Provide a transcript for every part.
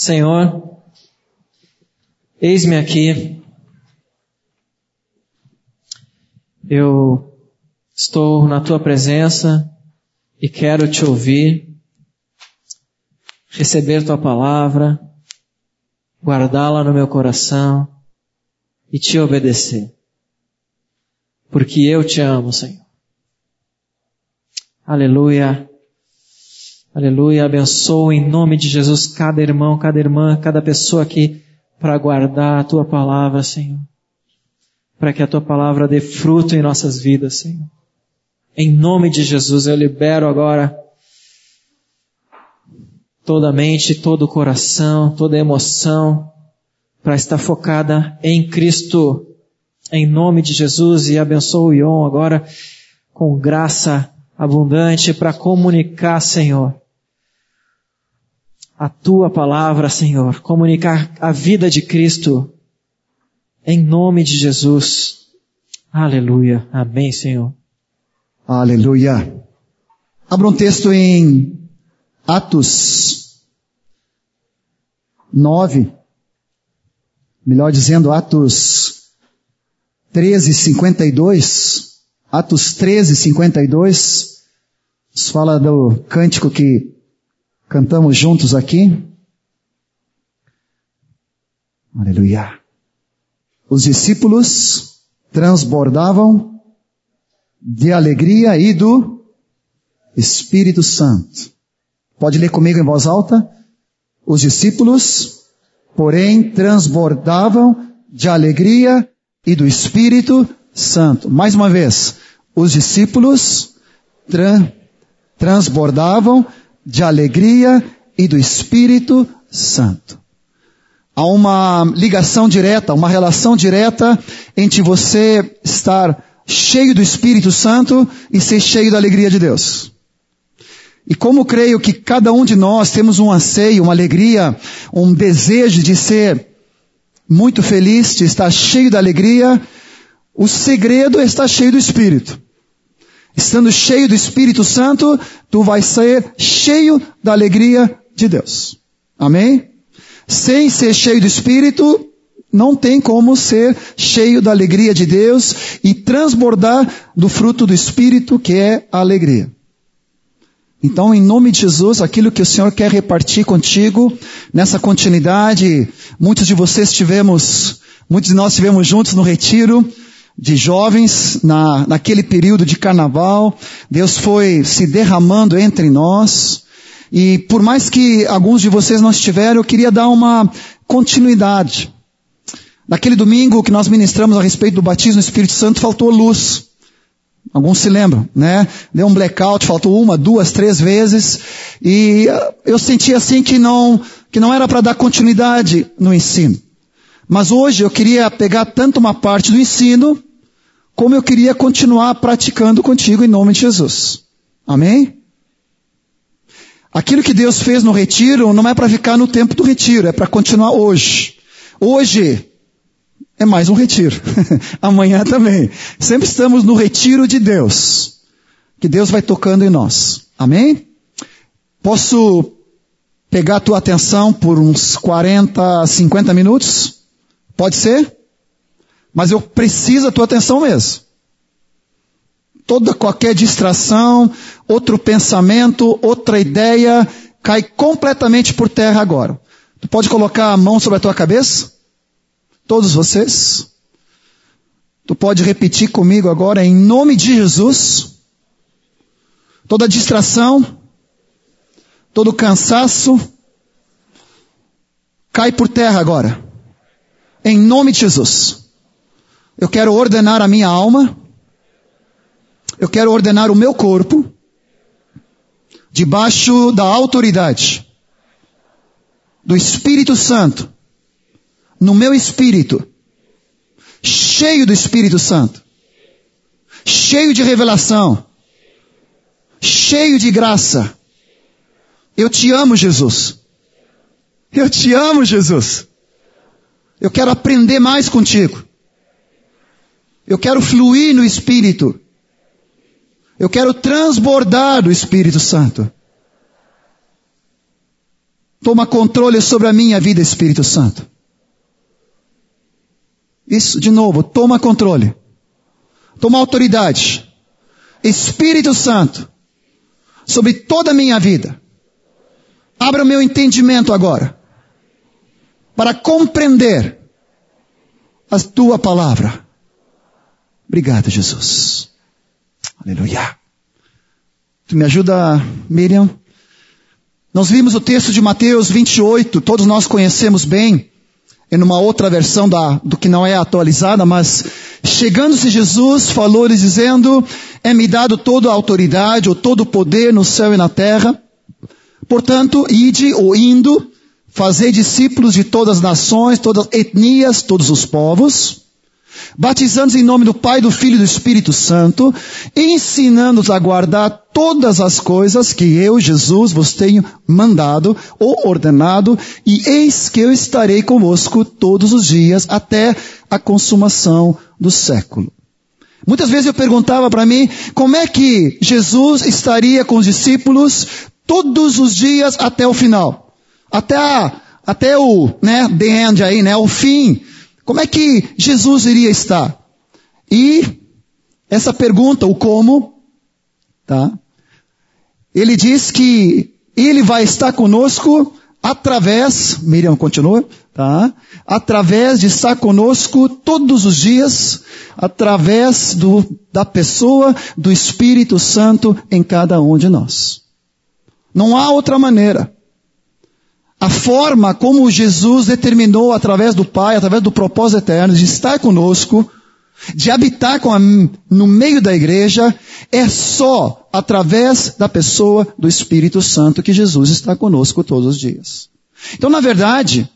Senhor, eis-me aqui. Eu estou na tua presença e quero te ouvir, receber tua palavra, guardá-la no meu coração e te obedecer. Porque eu te amo, Senhor. Aleluia. Aleluia. Abençoa em nome de Jesus cada irmão, cada irmã, cada pessoa aqui para guardar a tua palavra, Senhor. Para que a tua palavra dê fruto em nossas vidas, Senhor. Em nome de Jesus eu libero agora toda a mente, todo o coração, toda a emoção para estar focada em Cristo. Em nome de Jesus e abençoa o Ion agora com graça abundante para comunicar, Senhor, a tua palavra, Senhor, comunicar a vida de Cristo em nome de Jesus. Aleluia. Amém, Senhor. Aleluia. Abra um texto em Atos 9, melhor dizendo, Atos 13, 52. Atos 13, 52. Nos fala do cântico que Cantamos juntos aqui. Aleluia. Os discípulos transbordavam de alegria e do Espírito Santo. Pode ler comigo em voz alta? Os discípulos, porém, transbordavam de alegria e do Espírito Santo. Mais uma vez, os discípulos tra transbordavam de alegria e do Espírito Santo. Há uma ligação direta, uma relação direta entre você estar cheio do Espírito Santo e ser cheio da alegria de Deus. E como creio que cada um de nós temos um anseio, uma alegria, um desejo de ser muito feliz, de estar cheio da alegria, o segredo é estar cheio do Espírito. Estando cheio do Espírito Santo, tu vais ser cheio da alegria de Deus. Amém? Sem ser cheio do Espírito, não tem como ser cheio da alegria de Deus e transbordar do fruto do Espírito, que é a alegria. Então, em nome de Jesus, aquilo que o Senhor quer repartir contigo, nessa continuidade, muitos de vocês tivemos, muitos de nós tivemos juntos no retiro, de jovens na, naquele período de carnaval. Deus foi se derramando entre nós. E por mais que alguns de vocês não estiveram, eu queria dar uma continuidade. Naquele domingo que nós ministramos a respeito do batismo no Espírito Santo, faltou luz. Alguns se lembram, né? Deu um blackout, faltou uma, duas, três vezes. E eu senti assim que não, que não era para dar continuidade no ensino. Mas hoje eu queria pegar tanto uma parte do ensino como eu queria continuar praticando contigo em nome de Jesus. Amém? Aquilo que Deus fez no retiro não é para ficar no tempo do retiro, é para continuar hoje. Hoje é mais um retiro. Amanhã também. Sempre estamos no retiro de Deus. Que Deus vai tocando em nós. Amém? Posso pegar a tua atenção por uns 40, 50 minutos? Pode ser? Mas eu preciso da tua atenção mesmo. Toda qualquer distração, outro pensamento, outra ideia, cai completamente por terra agora. Tu pode colocar a mão sobre a tua cabeça? Todos vocês? Tu pode repetir comigo agora em nome de Jesus. Toda distração, todo cansaço, cai por terra agora. Em nome de Jesus. Eu quero ordenar a minha alma. Eu quero ordenar o meu corpo debaixo da autoridade do Espírito Santo, no meu espírito, cheio do Espírito Santo, cheio de revelação, cheio de graça. Eu te amo, Jesus. Eu te amo, Jesus. Eu quero aprender mais contigo. Eu quero fluir no Espírito. Eu quero transbordar do Espírito Santo. Toma controle sobre a minha vida, Espírito Santo. Isso, de novo, toma controle. Toma autoridade. Espírito Santo, sobre toda a minha vida. Abra o meu entendimento agora. Para compreender a tua palavra. Obrigado, Jesus. Aleluia. Tu me ajuda, Miriam? Nós vimos o texto de Mateus 28, todos nós conhecemos bem, em uma outra versão da, do que não é atualizada, mas chegando-se Jesus, falou-lhes dizendo, é-me dado toda a autoridade, ou todo o poder no céu e na terra. Portanto, ide ou indo, fazei discípulos de todas as nações, todas as etnias, todos os povos, batizando-os em nome do Pai, do Filho e do Espírito Santo, ensinando-os a guardar todas as coisas que eu, Jesus, vos tenho mandado ou ordenado, e eis que eu estarei convosco todos os dias até a consumação do século. Muitas vezes eu perguntava para mim, como é que Jesus estaria com os discípulos todos os dias até o final? Até a, até o, né, the end aí, né, o fim como é que Jesus iria estar? E essa pergunta, o como, tá? Ele diz que ele vai estar conosco através, Miriam continua, tá? Através de estar conosco todos os dias, através do, da pessoa do Espírito Santo em cada um de nós. Não há outra maneira a forma como Jesus determinou através do Pai, através do propósito eterno, de estar conosco, de habitar a, no meio da igreja, é só através da pessoa do Espírito Santo que Jesus está conosco todos os dias. Então, na verdade,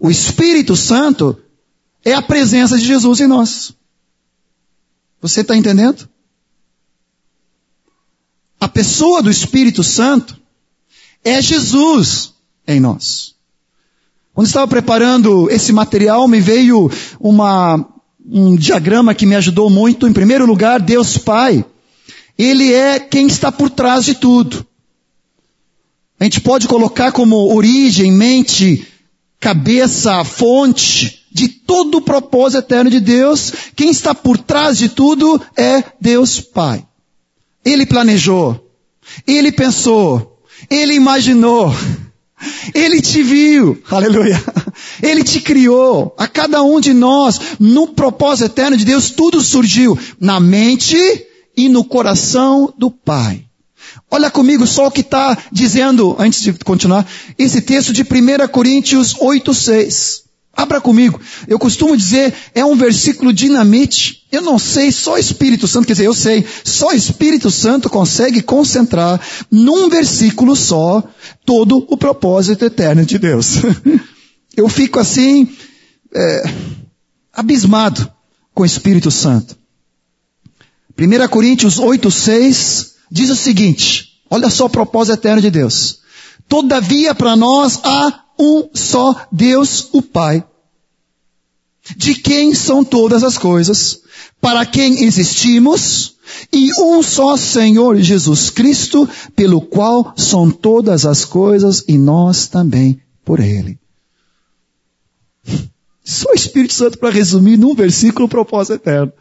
o Espírito Santo é a presença de Jesus em nós. Você está entendendo? A pessoa do Espírito Santo é Jesus em nós. Quando estava preparando esse material, me veio uma, um diagrama que me ajudou muito. Em primeiro lugar, Deus Pai. Ele é quem está por trás de tudo. A gente pode colocar como origem, mente, cabeça, fonte de todo o propósito eterno de Deus. Quem está por trás de tudo é Deus Pai. Ele planejou. Ele pensou. Ele imaginou. Ele te viu, aleluia. Ele te criou. A cada um de nós, no propósito eterno de Deus, tudo surgiu na mente e no coração do Pai. Olha comigo só o que está dizendo, antes de continuar, esse texto de 1 Coríntios 8, 6. Abra comigo. Eu costumo dizer, é um versículo dinamite. Eu não sei, só Espírito Santo, quer dizer, eu sei, só Espírito Santo consegue concentrar num versículo só todo o propósito eterno de Deus. Eu fico assim, é, abismado com o Espírito Santo. 1 Coríntios 8, 6 diz o seguinte, olha só o propósito eterno de Deus. Todavia para nós há um só Deus, o Pai, de quem são todas as coisas, para quem existimos, e um só Senhor Jesus Cristo, pelo qual são todas as coisas e nós também por Ele. Só o Espírito Santo para resumir num versículo o propósito eterno.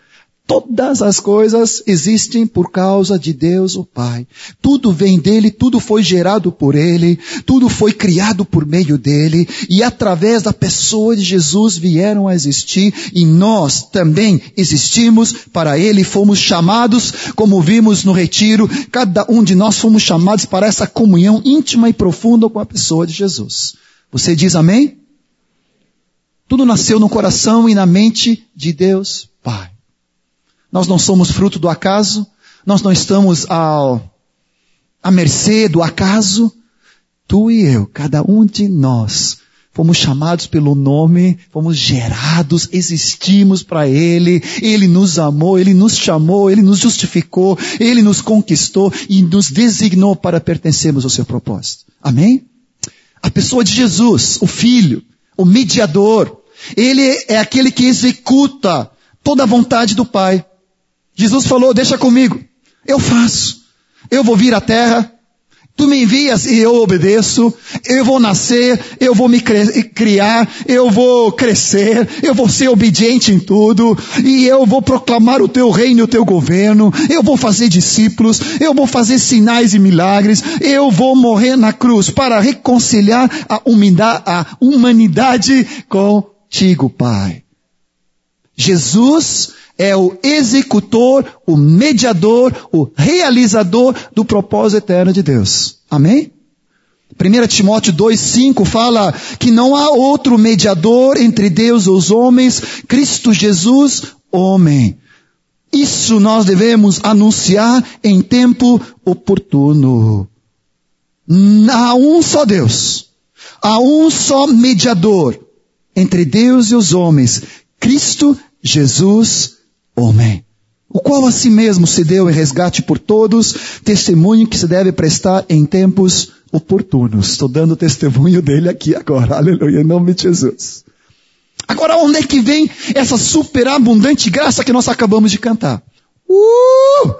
Todas as coisas existem por causa de Deus o Pai. Tudo vem dele, tudo foi gerado por ele, tudo foi criado por meio dele, e através da pessoa de Jesus vieram a existir, e nós também existimos para ele, fomos chamados, como vimos no retiro, cada um de nós fomos chamados para essa comunhão íntima e profunda com a pessoa de Jesus. Você diz amém? Tudo nasceu no coração e na mente de Deus Pai. Nós não somos fruto do acaso, nós não estamos ao, à mercê do acaso. Tu e eu, cada um de nós, fomos chamados pelo nome, fomos gerados, existimos para Ele, Ele nos amou, Ele nos chamou, Ele nos justificou, Ele nos conquistou e nos designou para pertencermos ao seu propósito. Amém? A pessoa de Jesus, o Filho, o mediador, Ele é aquele que executa toda a vontade do Pai. Jesus falou, deixa comigo. Eu faço. Eu vou vir à terra. Tu me envias e eu obedeço. Eu vou nascer, eu vou me criar, eu vou crescer, eu vou ser obediente em tudo, e eu vou proclamar o teu reino e o teu governo, eu vou fazer discípulos, eu vou fazer sinais e milagres, eu vou morrer na cruz para reconciliar a humanidade contigo, Pai. Jesus é o executor, o mediador, o realizador do propósito eterno de Deus. Amém? 1 Timóteo 2,5 fala que não há outro mediador entre Deus e os homens, Cristo Jesus, homem. Isso nós devemos anunciar em tempo oportuno. Há um só Deus. Há um só mediador entre Deus e os homens, Cristo Jesus, homem, o qual a si mesmo se deu em resgate por todos, testemunho que se deve prestar em tempos oportunos. Estou dando testemunho dele aqui agora, aleluia, em nome de Jesus. Agora, onde é que vem essa superabundante graça que nós acabamos de cantar? Uh!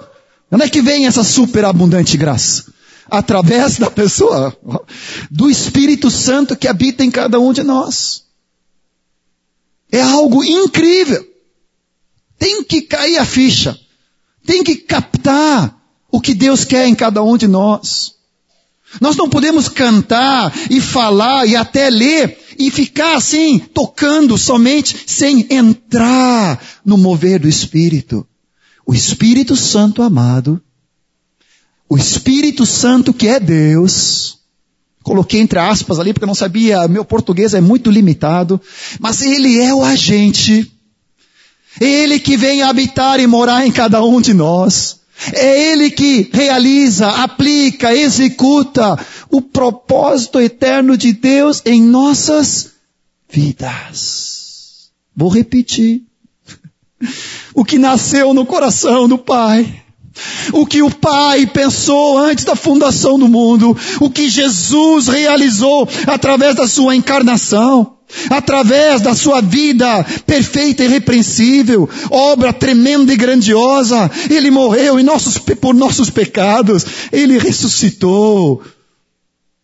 Onde é que vem essa superabundante graça? Através da pessoa, do Espírito Santo que habita em cada um de nós. É algo incrível. Tem que cair a ficha. Tem que captar o que Deus quer em cada um de nós. Nós não podemos cantar e falar e até ler e ficar assim, tocando somente, sem entrar no mover do Espírito. O Espírito Santo amado, o Espírito Santo que é Deus, coloquei entre aspas ali porque eu não sabia, meu português é muito limitado, mas ele é o agente ele que vem habitar e morar em cada um de nós. É Ele que realiza, aplica, executa o propósito eterno de Deus em nossas vidas. Vou repetir. O que nasceu no coração do Pai. O que o Pai pensou antes da fundação do mundo. O que Jesus realizou através da sua encarnação através da sua vida perfeita e irrepreensível, obra tremenda e grandiosa, ele morreu nossos, por nossos pecados, ele ressuscitou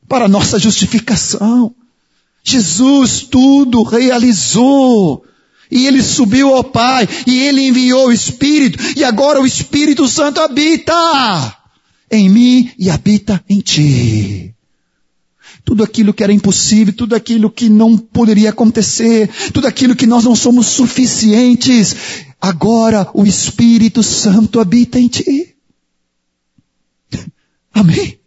para nossa justificação. Jesus tudo realizou. E ele subiu ao Pai, e ele enviou o Espírito, e agora o Espírito Santo habita em mim e habita em ti tudo aquilo que era impossível, tudo aquilo que não poderia acontecer, tudo aquilo que nós não somos suficientes. Agora o Espírito Santo habita em ti. Amém?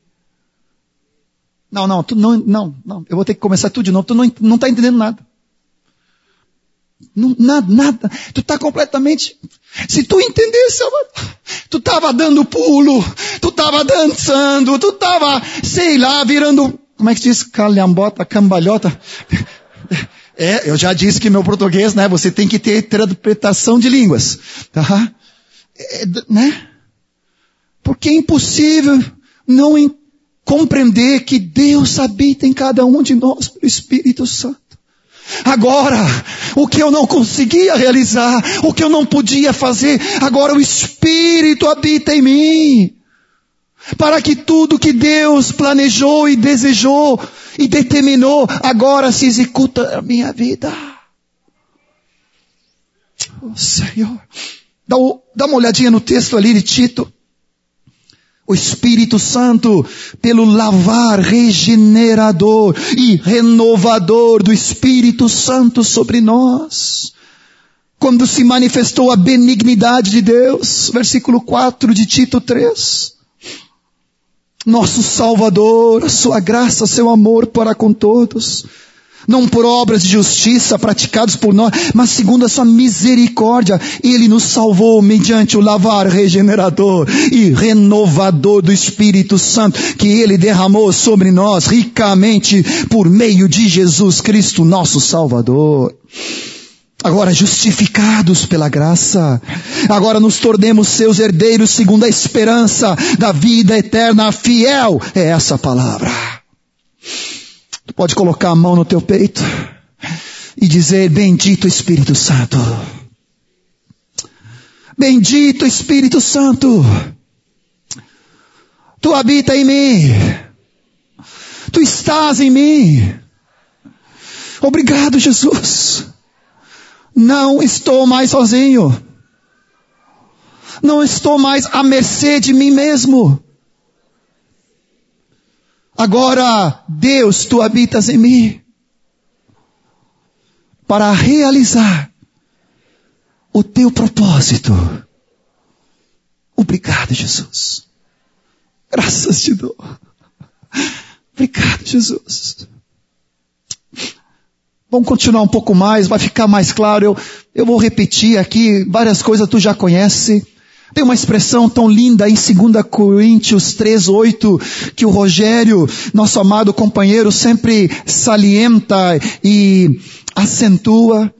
Não, não, tu não, não, não, eu vou ter que começar tudo de novo, tu não, não tá entendendo nada. Não, nada, nada. Tu está completamente. Se tu entendesse, tu estava dando pulo, tu estava dançando, tu estava, sei lá, virando como é que diz calhambota, cambalhota? É, eu já disse que meu português, né, você tem que ter interpretação de línguas, tá? É, né? Porque é impossível não compreender que Deus habita em cada um de nós pelo Espírito Santo. Agora, o que eu não conseguia realizar, o que eu não podia fazer, agora o Espírito habita em mim para que tudo que Deus planejou e desejou e determinou agora se executa na minha vida. Oh, Senhor, dá, dá uma olhadinha no texto ali de Tito. O Espírito Santo, pelo lavar regenerador e renovador do Espírito Santo sobre nós, quando se manifestou a benignidade de Deus, versículo 4 de Tito 3, nosso Salvador, a sua graça, seu amor para com todos. Não por obras de justiça praticadas por nós, mas segundo a sua misericórdia, Ele nos salvou mediante o lavar regenerador e renovador do Espírito Santo que Ele derramou sobre nós ricamente por meio de Jesus Cristo, nosso Salvador. Agora justificados pela graça, agora nos tornemos seus herdeiros segundo a esperança da vida eterna. Fiel é essa palavra. Tu pode colocar a mão no teu peito e dizer: Bendito Espírito Santo. Bendito Espírito Santo. Tu habita em mim. Tu estás em mim. Obrigado, Jesus. Não estou mais sozinho. Não estou mais à mercê de mim mesmo. Agora, Deus, tu habitas em mim para realizar o teu propósito. Obrigado, Jesus. Graças te dou. Obrigado, Jesus. Vamos continuar um pouco mais, vai ficar mais claro. Eu, eu vou repetir aqui várias coisas tu já conhece. Tem uma expressão tão linda em 2 Coríntios 3, 8, que o Rogério, nosso amado companheiro, sempre salienta e acentua,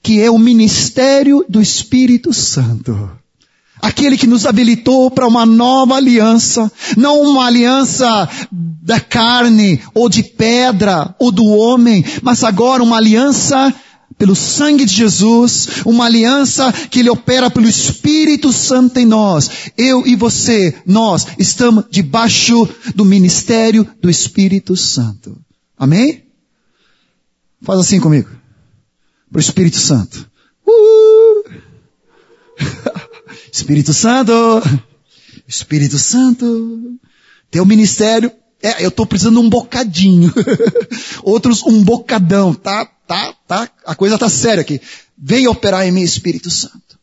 que é o ministério do Espírito Santo aquele que nos habilitou para uma nova aliança, não uma aliança da carne ou de pedra ou do homem, mas agora uma aliança pelo sangue de Jesus, uma aliança que ele opera pelo Espírito Santo em nós. Eu e você, nós estamos debaixo do ministério do Espírito Santo. Amém? Faz assim comigo. Para o Espírito Santo. Uh! Espírito Santo, Espírito Santo, teu ministério, é, eu estou precisando um bocadinho. Outros um bocadão, tá, tá, tá, a coisa tá séria aqui. Vem operar em mim, Espírito Santo.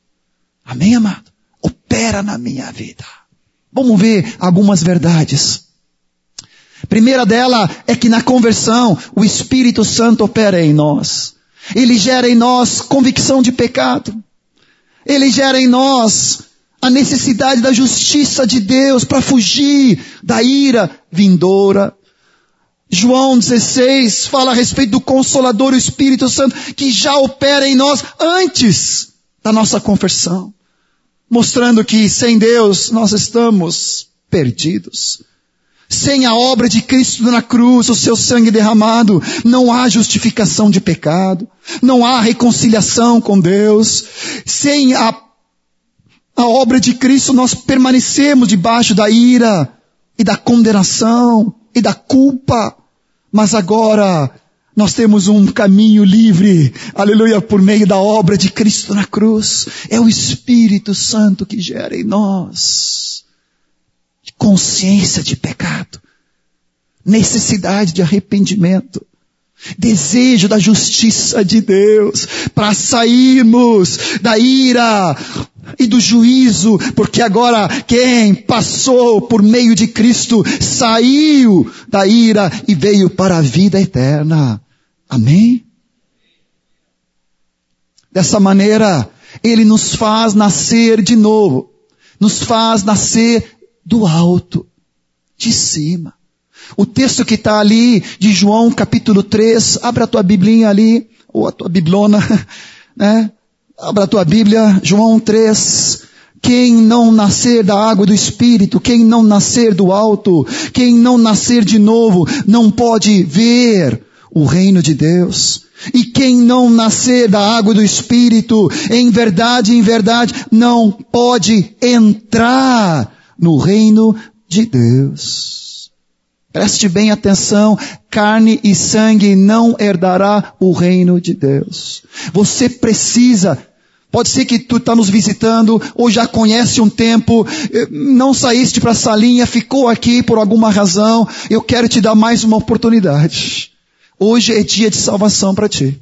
Amém, amado? Opera na minha vida. Vamos ver algumas verdades. Primeira dela é que na conversão o Espírito Santo opera em nós. Ele gera em nós convicção de pecado. Ele gera em nós a necessidade da justiça de Deus para fugir da ira vindoura. João 16 fala a respeito do Consolador, o Espírito Santo, que já opera em nós antes da nossa conversão, mostrando que sem Deus nós estamos perdidos. Sem a obra de Cristo na cruz, o seu sangue derramado, não há justificação de pecado, não há reconciliação com Deus. Sem a, a obra de Cristo, nós permanecemos debaixo da ira e da condenação e da culpa. Mas agora, nós temos um caminho livre, aleluia, por meio da obra de Cristo na cruz. É o Espírito Santo que gera em nós consciência de pecado, necessidade de arrependimento, desejo da justiça de Deus, para sairmos da ira e do juízo, porque agora quem passou por meio de Cristo saiu da ira e veio para a vida eterna. Amém? Dessa maneira, Ele nos faz nascer de novo, nos faz nascer do alto, de cima. O texto que está ali, de João capítulo 3, abra a tua biblinha ali, ou a tua biblona, né? Abra a tua Bíblia, João 3. Quem não nascer da água do Espírito, quem não nascer do alto, quem não nascer de novo, não pode ver o reino de Deus. E quem não nascer da água do Espírito, em verdade, em verdade, não pode entrar no reino de Deus. Preste bem atenção, carne e sangue não herdará o reino de Deus. Você precisa Pode ser que tu está nos visitando ou já conhece um tempo, eh, não saíste para a salinha, ficou aqui por alguma razão. Eu quero te dar mais uma oportunidade. Hoje é dia de salvação para ti.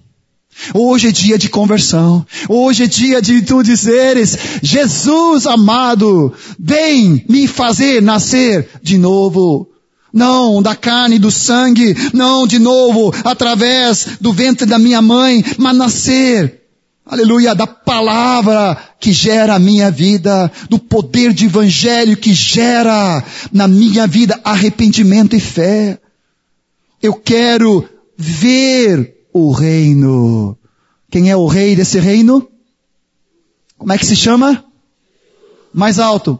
Hoje é dia de conversão. Hoje é dia de tu dizeres, Jesus amado, vem me fazer nascer de novo. Não da carne e do sangue, não de novo através do ventre da minha mãe, mas nascer, aleluia, da palavra que gera a minha vida, do poder de evangelho que gera na minha vida arrependimento e fé. Eu quero ver o reino. Quem é o rei desse reino? Como é que se chama? Mais alto.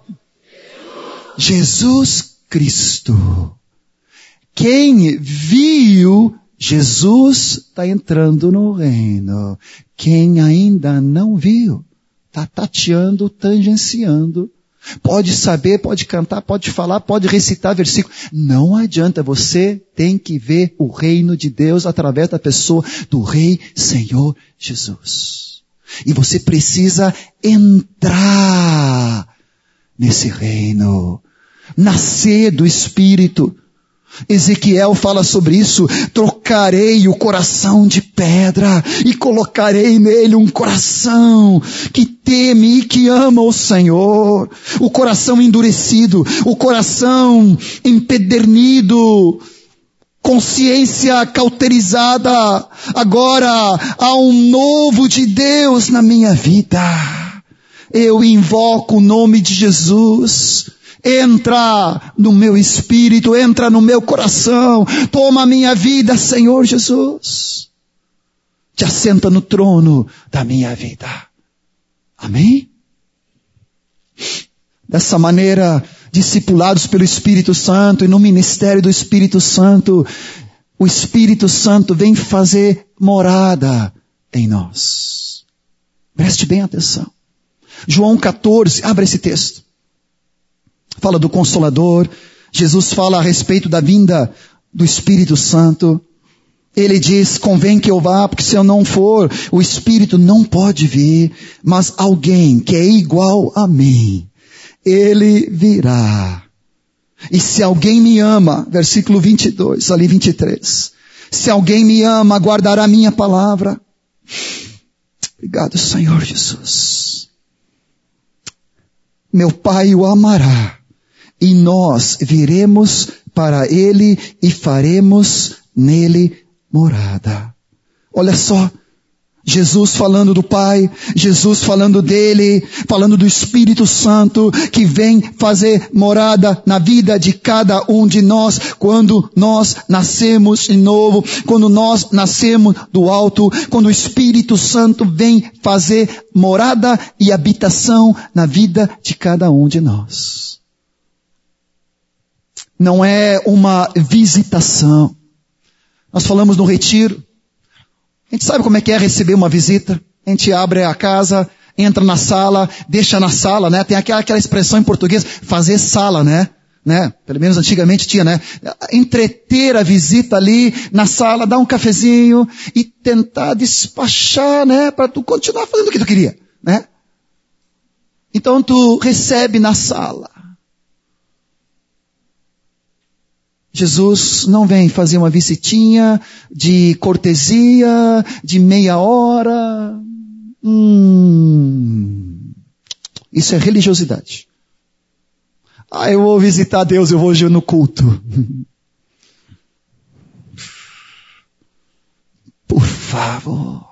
Jesus Cristo. Quem viu Jesus está entrando no reino. Quem ainda não viu, está tateando, tangenciando, Pode saber, pode cantar, pode falar, pode recitar versículo. Não adianta, você tem que ver o reino de Deus através da pessoa do Rei Senhor Jesus. E você precisa entrar nesse reino. Nascer do Espírito. Ezequiel fala sobre isso. Trocarei o coração de pedra e colocarei nele um coração que teme e que ama o Senhor. O coração endurecido, o coração empedernido, consciência cauterizada. Agora há um novo de Deus na minha vida. Eu invoco o nome de Jesus Entra no meu espírito, entra no meu coração, toma a minha vida, Senhor Jesus. Te assenta no trono da minha vida. Amém? Dessa maneira, discipulados pelo Espírito Santo e no ministério do Espírito Santo, o Espírito Santo vem fazer morada em nós. Preste bem atenção. João 14, abra esse texto fala do Consolador, Jesus fala a respeito da vinda do Espírito Santo. Ele diz, convém que eu vá, porque se eu não for, o Espírito não pode vir, mas alguém que é igual a mim, ele virá. E se alguém me ama, versículo 22, ali 23, se alguém me ama, guardará minha palavra. Obrigado, Senhor Jesus. Meu Pai o amará e nós viremos para ele e faremos nele morada. Olha só, Jesus falando do Pai, Jesus falando dele, falando do Espírito Santo que vem fazer morada na vida de cada um de nós quando nós nascemos de novo, quando nós nascemos do alto, quando o Espírito Santo vem fazer morada e habitação na vida de cada um de nós não é uma visitação. Nós falamos no retiro. A gente sabe como é que é receber uma visita. A gente abre a casa, entra na sala, deixa na sala, né? Tem aquela, aquela expressão em português, fazer sala, né? Né? Pelo menos antigamente tinha, né? Entreter a visita ali na sala, dar um cafezinho e tentar despachar, né? Para tu continuar fazendo o que tu queria, né? Então tu recebe na sala. Jesus não vem fazer uma visitinha de cortesia, de meia hora. Hum, isso é religiosidade. Ah, eu vou visitar Deus, eu vou no culto. Por favor.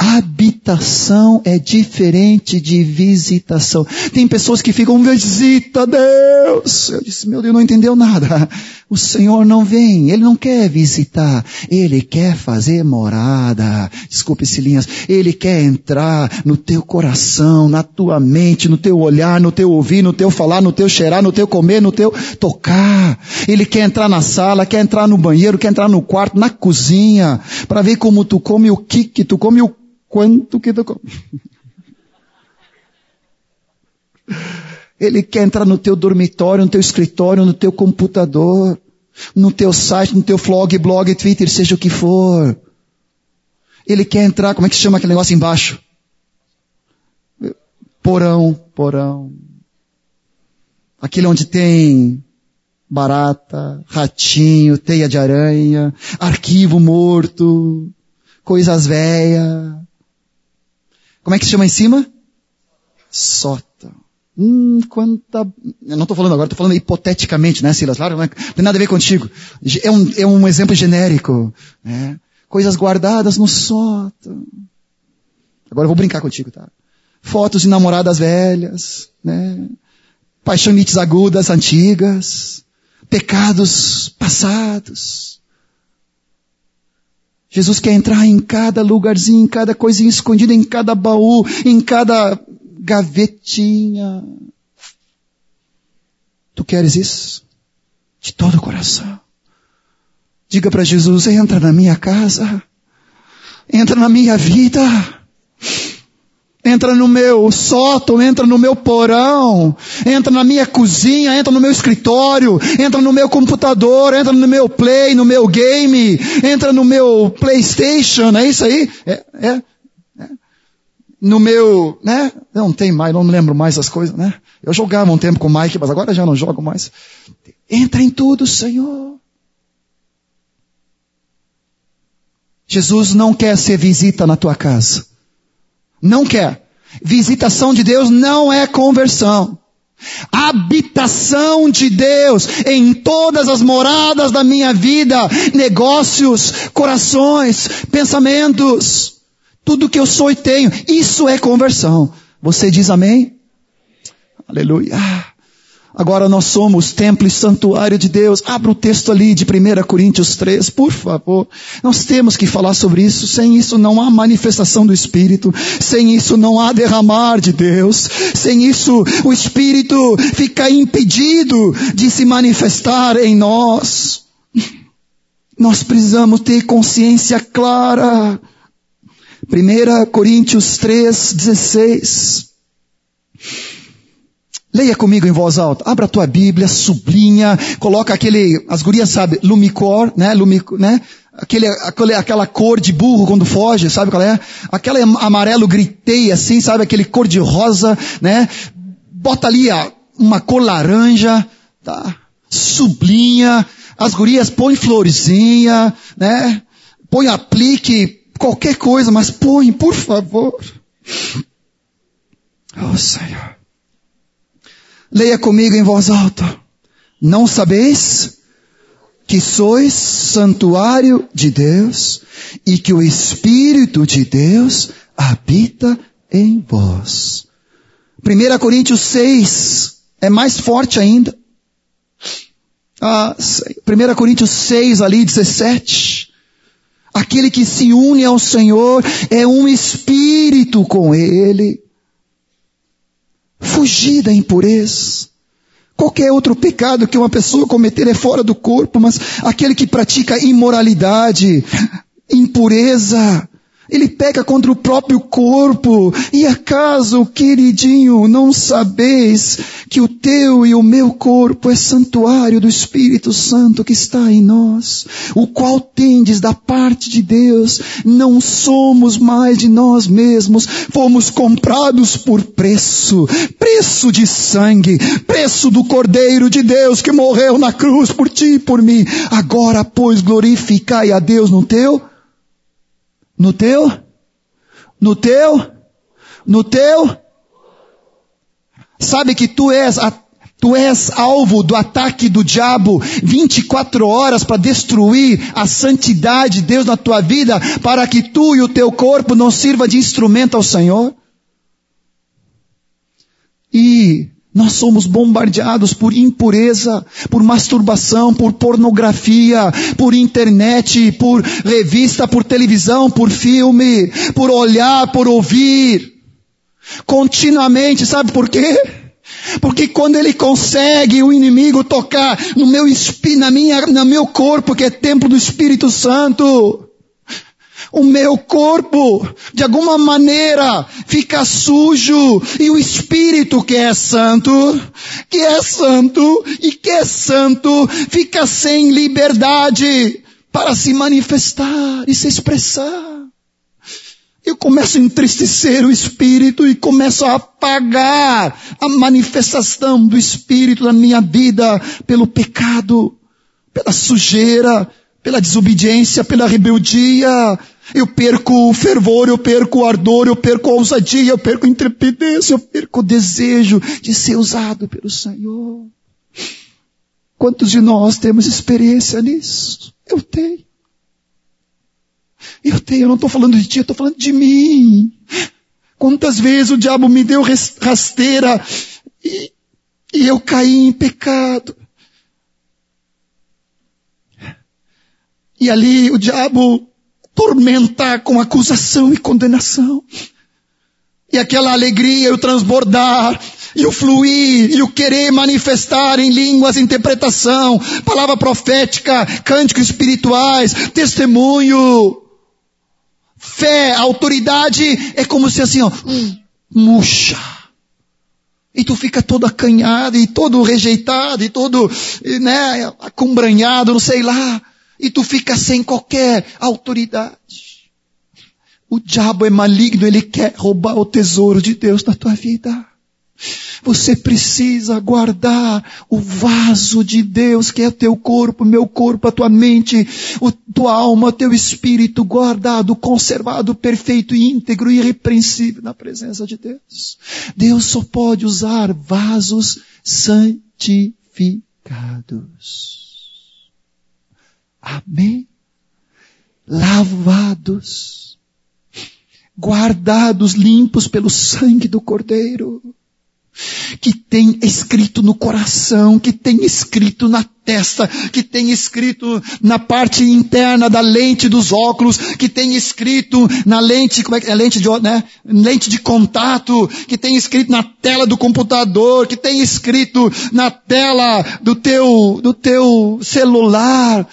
Habitação é diferente de visitação. Tem pessoas que ficam, visita Deus. Eu disse, meu Deus, não entendeu nada. O Senhor não vem, Ele não quer visitar, Ele quer fazer morada. Desculpe, Silinhas. Ele quer entrar no teu coração, na tua mente, no teu olhar, no teu ouvir, no teu falar, no teu cheirar, no teu comer, no teu tocar. Ele quer entrar na sala, quer entrar no banheiro, quer entrar no quarto, na cozinha, para ver como tu come o que que tu come o quanto que tu come. Ele quer entrar no teu dormitório, no teu escritório, no teu computador, no teu site, no teu blog, blog, Twitter, seja o que for. Ele quer entrar, como é que se chama aquele negócio embaixo? Porão, porão. Aquele onde tem barata, ratinho, teia de aranha, arquivo morto, coisas velhas. Como é que se chama em cima? Sótão. Hum, quanta... Eu não estou falando agora, estou falando hipoteticamente, né, Silas? Claro, não, é, tem nada a ver contigo. É um, é um exemplo genérico. Né? Coisas guardadas no sótão. Agora eu vou brincar contigo, tá? Fotos de namoradas velhas, né? Paixonites agudas, antigas. Pecados passados. Jesus quer entrar em cada lugarzinho, em cada coisinha escondida, em cada baú, em cada gavetinha. Tu queres isso? De todo o coração. Diga para Jesus, entra na minha casa. Entra na minha vida. Entra no meu sótão, entra no meu porão, entra na minha cozinha, entra no meu escritório, entra no meu computador, entra no meu play, no meu game, entra no meu PlayStation, é isso aí? É, é, é. No meu, né? Não tem mais, não lembro mais as coisas, né? Eu jogava um tempo com o Mike, mas agora já não jogo mais. Entra em tudo, Senhor. Jesus não quer ser visita na tua casa. Não quer. Visitação de Deus não é conversão. Habitação de Deus em todas as moradas da minha vida, negócios, corações, pensamentos, tudo que eu sou e tenho, isso é conversão. Você diz amém? Aleluia. Agora nós somos templo e santuário de Deus. Abra o texto ali de 1 Coríntios 3, por favor. Nós temos que falar sobre isso. Sem isso não há manifestação do Espírito. Sem isso não há derramar de Deus. Sem isso o Espírito fica impedido de se manifestar em nós. Nós precisamos ter consciência clara. 1 Coríntios 3, 16. Leia comigo em voz alta. Abra a tua Bíblia, sublinha, coloca aquele, as gurias sabem, lumicor, né, lumicor, né? Aquele, aquele, aquela cor de burro quando foge, sabe qual é? Aquele amarelo gritei assim, sabe? Aquele cor de rosa, né? Bota ali uma cor laranja, tá? Sublinha, as gurias põe florzinha, né? Põe aplique, qualquer coisa, mas põe, por favor. Oh, Senhor. Leia comigo em voz alta. Não sabeis que sois santuário de Deus e que o Espírito de Deus habita em vós. 1 Coríntios 6 é mais forte ainda. Ah, 1 Coríntios 6 ali, 17. Aquele que se une ao Senhor é um espírito com Ele fugir da impureza. Qualquer outro pecado que uma pessoa cometer é fora do corpo, mas aquele que pratica imoralidade, impureza, ele peca contra o próprio corpo. E acaso, queridinho, não sabeis que o teu e o meu corpo é santuário do Espírito Santo que está em nós, o qual tendes da parte de Deus? Não somos mais de nós mesmos, fomos comprados por preço, preço de sangue, preço do Cordeiro de Deus que morreu na cruz por ti e por mim. Agora, pois, glorificai a Deus no teu no teu? No teu? No teu? Sabe que tu és a, tu és alvo do ataque do diabo 24 horas para destruir a santidade de Deus na tua vida, para que tu e o teu corpo não sirva de instrumento ao Senhor? E nós somos bombardeados por impureza, por masturbação, por pornografia, por internet, por revista, por televisão, por filme, por olhar, por ouvir. Continuamente, sabe por quê? Porque quando ele consegue o inimigo tocar no meu na minha, no meu corpo, que é templo do Espírito Santo, o meu corpo, de alguma maneira, fica sujo, e o Espírito que é santo, que é santo e que é santo, fica sem liberdade para se manifestar e se expressar. Eu começo a entristecer o Espírito e começo a apagar a manifestação do Espírito na minha vida pelo pecado, pela sujeira, pela desobediência, pela rebeldia, eu perco o fervor, eu perco o ardor, eu perco a ousadia, eu perco a intrepidez, eu perco o desejo de ser usado pelo Senhor. Quantos de nós temos experiência nisso? Eu tenho. Eu tenho, eu não estou falando de ti, eu estou falando de mim. Quantas vezes o diabo me deu rasteira e, e eu caí em pecado. E ali o diabo tormentar com acusação e condenação. E aquela alegria, o transbordar, e o fluir, e o querer manifestar em línguas, interpretação, palavra profética, cânticos espirituais, testemunho, fé, autoridade, é como se assim, ó, murcha. E tu fica todo acanhado e todo rejeitado e todo, né, acombranhado, não sei lá. E tu fica sem qualquer autoridade. O diabo é maligno, ele quer roubar o tesouro de Deus na tua vida. Você precisa guardar o vaso de Deus, que é o teu corpo, meu corpo, a tua mente, a tua alma, o teu espírito guardado, conservado, perfeito, íntegro, irrepreensível na presença de Deus. Deus só pode usar vasos santificados. Amém? Lavados, guardados, limpos pelo sangue do Cordeiro que tem escrito no coração, que tem escrito na testa, que tem escrito na parte interna da lente dos óculos, que tem escrito na lente, como é que é lente de, né? Lente de contato, que tem escrito na tela do computador, que tem escrito na tela do teu, do teu celular,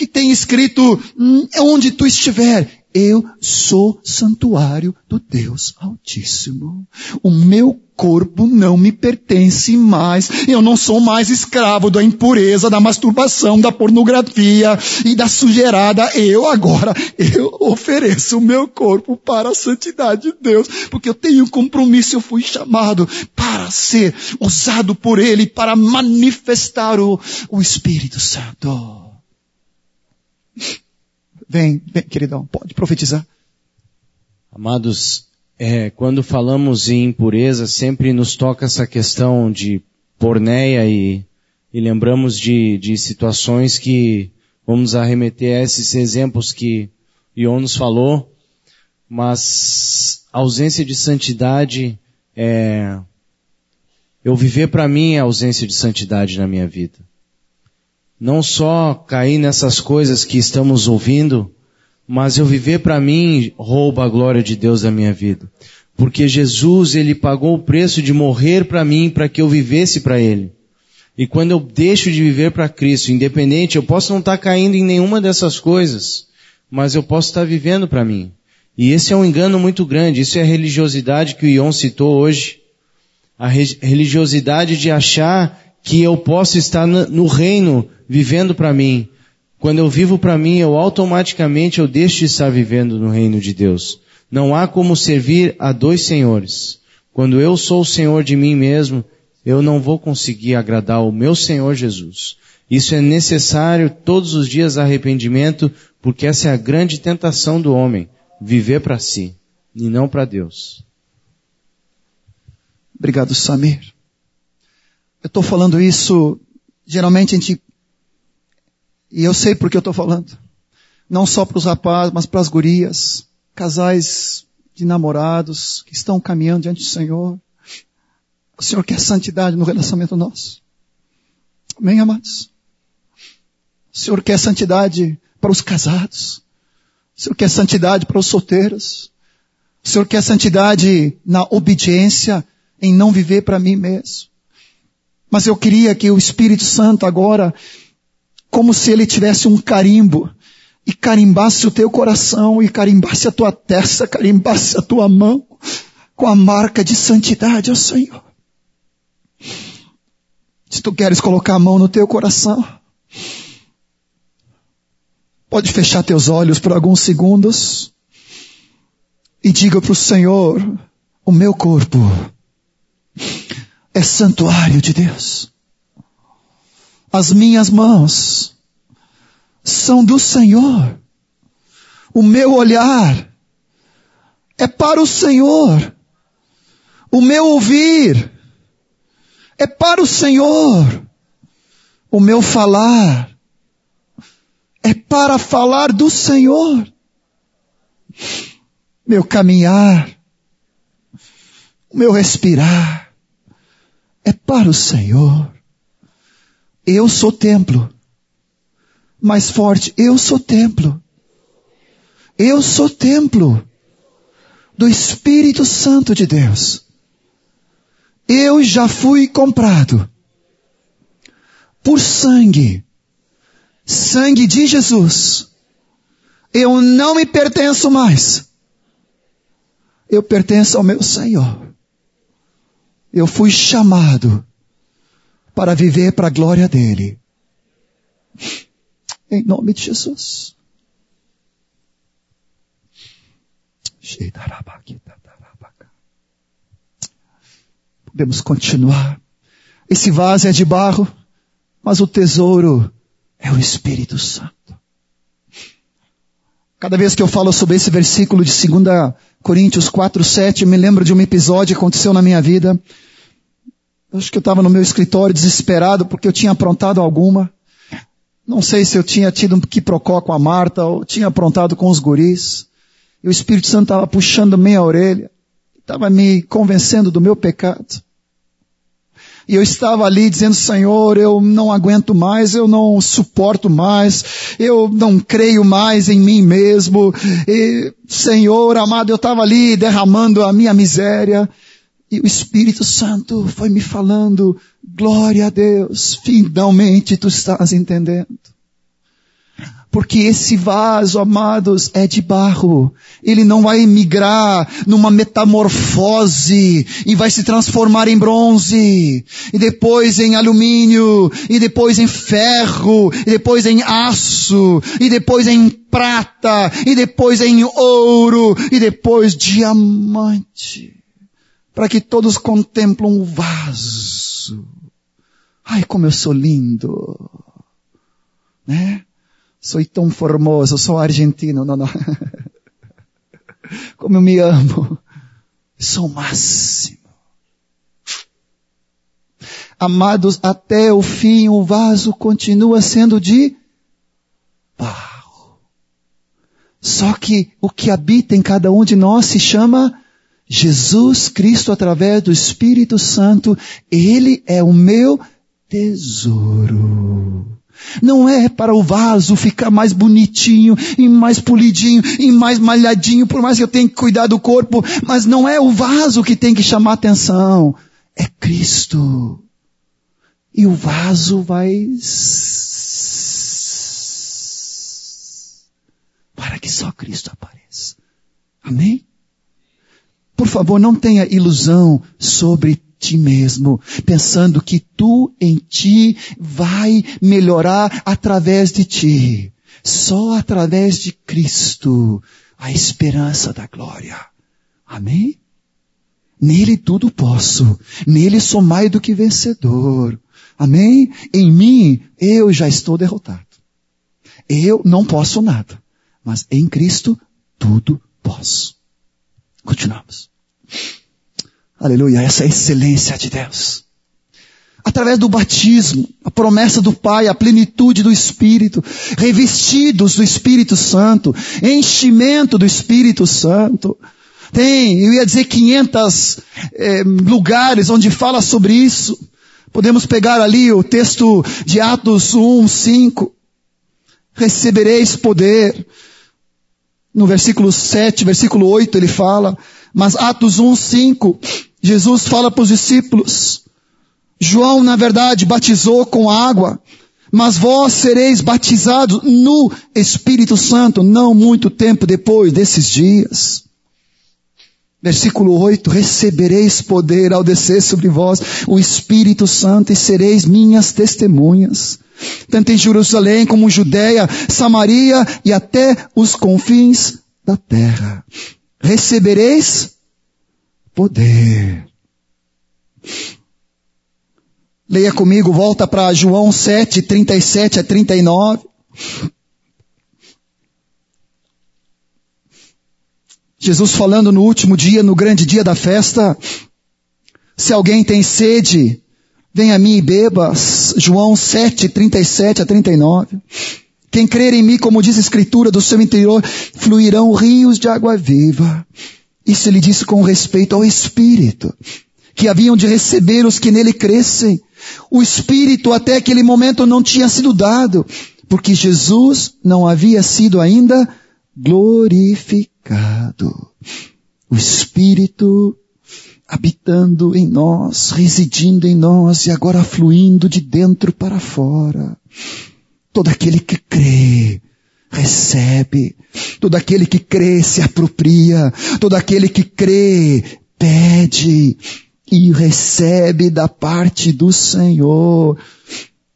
que tem escrito hum, onde tu estiver. Eu sou santuário do Deus Altíssimo. O meu corpo não me pertence mais. Eu não sou mais escravo da impureza, da masturbação, da pornografia e da sujeirada. Eu agora, eu ofereço o meu corpo para a santidade de Deus, porque eu tenho um compromisso, eu fui chamado para ser usado por Ele, para manifestar o, o Espírito Santo. Vem, vem, queridão, pode profetizar. Amados, é, quando falamos em impureza, sempre nos toca essa questão de porneia e, e lembramos de, de situações que vamos arremeter a esses exemplos que Ion nos falou, mas a ausência de santidade é, eu viver para mim é ausência de santidade na minha vida não só cair nessas coisas que estamos ouvindo, mas eu viver para mim rouba a glória de Deus da minha vida. Porque Jesus, ele pagou o preço de morrer para mim para que eu vivesse para ele. E quando eu deixo de viver para Cristo, independente, eu posso não estar tá caindo em nenhuma dessas coisas, mas eu posso estar tá vivendo para mim. E esse é um engano muito grande. Isso é a religiosidade que o Ion citou hoje. A religiosidade de achar que eu posso estar no reino vivendo para mim. Quando eu vivo para mim, eu automaticamente eu deixo de estar vivendo no reino de Deus. Não há como servir a dois senhores. Quando eu sou o Senhor de mim mesmo, eu não vou conseguir agradar o meu Senhor Jesus. Isso é necessário todos os dias arrependimento, porque essa é a grande tentação do homem, viver para si e não para Deus. Obrigado, Samir. Eu estou falando isso, geralmente a gente e eu sei porque eu estou falando. Não só para os rapazes, mas para as gurias, casais de namorados que estão caminhando diante do Senhor. O Senhor quer santidade no relacionamento nosso. Amém, amados? O Senhor quer santidade para os casados. O Senhor quer santidade para os solteiros. O Senhor quer santidade na obediência, em não viver para mim mesmo. Mas eu queria que o Espírito Santo agora como se ele tivesse um carimbo e carimbasse o teu coração e carimbasse a tua testa, carimbasse a tua mão com a marca de santidade ao Senhor. Se tu queres colocar a mão no teu coração, pode fechar teus olhos por alguns segundos e diga para o Senhor, o meu corpo é santuário de Deus. As minhas mãos são do Senhor. O meu olhar é para o Senhor. O meu ouvir é para o Senhor. O meu falar é para falar do Senhor. Meu caminhar, o meu respirar é para o Senhor. Eu sou templo. Mais forte, eu sou templo. Eu sou templo do Espírito Santo de Deus. Eu já fui comprado por sangue. Sangue de Jesus. Eu não me pertenço mais. eu pertenço ao meu Senhor. Eu fui chamado para viver para a glória dele. Em nome de Jesus. Podemos continuar. Esse vaso é de barro, mas o tesouro é o Espírito Santo. Cada vez que eu falo sobre esse versículo de 2 Coríntios 4, 7, eu me lembro de um episódio que aconteceu na minha vida. Acho que eu estava no meu escritório desesperado porque eu tinha aprontado alguma. Não sei se eu tinha tido um quiprocó com a Marta ou tinha aprontado com os guris. E o Espírito Santo estava puxando meia orelha. Estava me convencendo do meu pecado. E eu estava ali dizendo, Senhor, eu não aguento mais, eu não suporto mais, eu não creio mais em mim mesmo. E, Senhor, amado, eu estava ali derramando a minha miséria. E o Espírito Santo foi me falando, glória a Deus, finalmente tu estás entendendo. Porque esse vaso, amados, é de barro. Ele não vai migrar numa metamorfose e vai se transformar em bronze, e depois em alumínio, e depois em ferro, e depois em aço, e depois em prata, e depois em ouro, e depois diamante. Para que todos contemplam o vaso. Ai, como eu sou lindo. Né? Sou tão formoso, sou argentino, não, não. Como eu me amo. Sou o máximo. Amados, até o fim o vaso continua sendo de barro. Só que o que habita em cada um de nós se chama Jesus Cristo através do Espírito Santo. Ele é o meu tesouro. Não é para o vaso ficar mais bonitinho e mais polidinho e mais malhadinho, por mais que eu tenha que cuidar do corpo, mas não é o vaso que tem que chamar atenção, é Cristo. E o vaso vai para que só Cristo apareça. Amém? Por favor, não tenha ilusão sobre ti mesmo, pensando que tu em ti vai melhorar através de ti. Só através de Cristo, a esperança da glória. Amém? Nele tudo posso. Nele sou mais do que vencedor. Amém? Em mim, eu já estou derrotado. Eu não posso nada. Mas em Cristo, tudo posso. Continuamos. Aleluia, essa é a excelência de Deus. Através do batismo, a promessa do Pai, a plenitude do Espírito, revestidos do Espírito Santo, enchimento do Espírito Santo. Tem, eu ia dizer 500 é, lugares onde fala sobre isso. Podemos pegar ali o texto de Atos 1, 5. Recebereis poder. No versículo 7, versículo 8 ele fala, mas Atos 1, 5, Jesus fala para os discípulos, João, na verdade, batizou com água, mas vós sereis batizados no Espírito Santo, não muito tempo depois desses dias. Versículo 8, recebereis poder ao descer sobre vós o Espírito Santo e sereis minhas testemunhas, tanto em Jerusalém como em Judéia, Samaria e até os confins da terra. Recebereis poder. Leia comigo, volta para João 7, 37 a 39. Jesus falando no último dia, no grande dia da festa, se alguém tem sede, venha a mim e beba. João 7, 37 a 39. Quem crer em mim, como diz a Escritura, do seu interior fluirão rios de água viva. Isso ele disse com respeito ao Espírito, que haviam de receber os que nele crescem. O Espírito até aquele momento não tinha sido dado, porque Jesus não havia sido ainda glorificado. O Espírito habitando em nós, residindo em nós e agora fluindo de dentro para fora. Todo aquele que crê recebe. Todo aquele que crê se apropria. Todo aquele que crê pede e recebe da parte do Senhor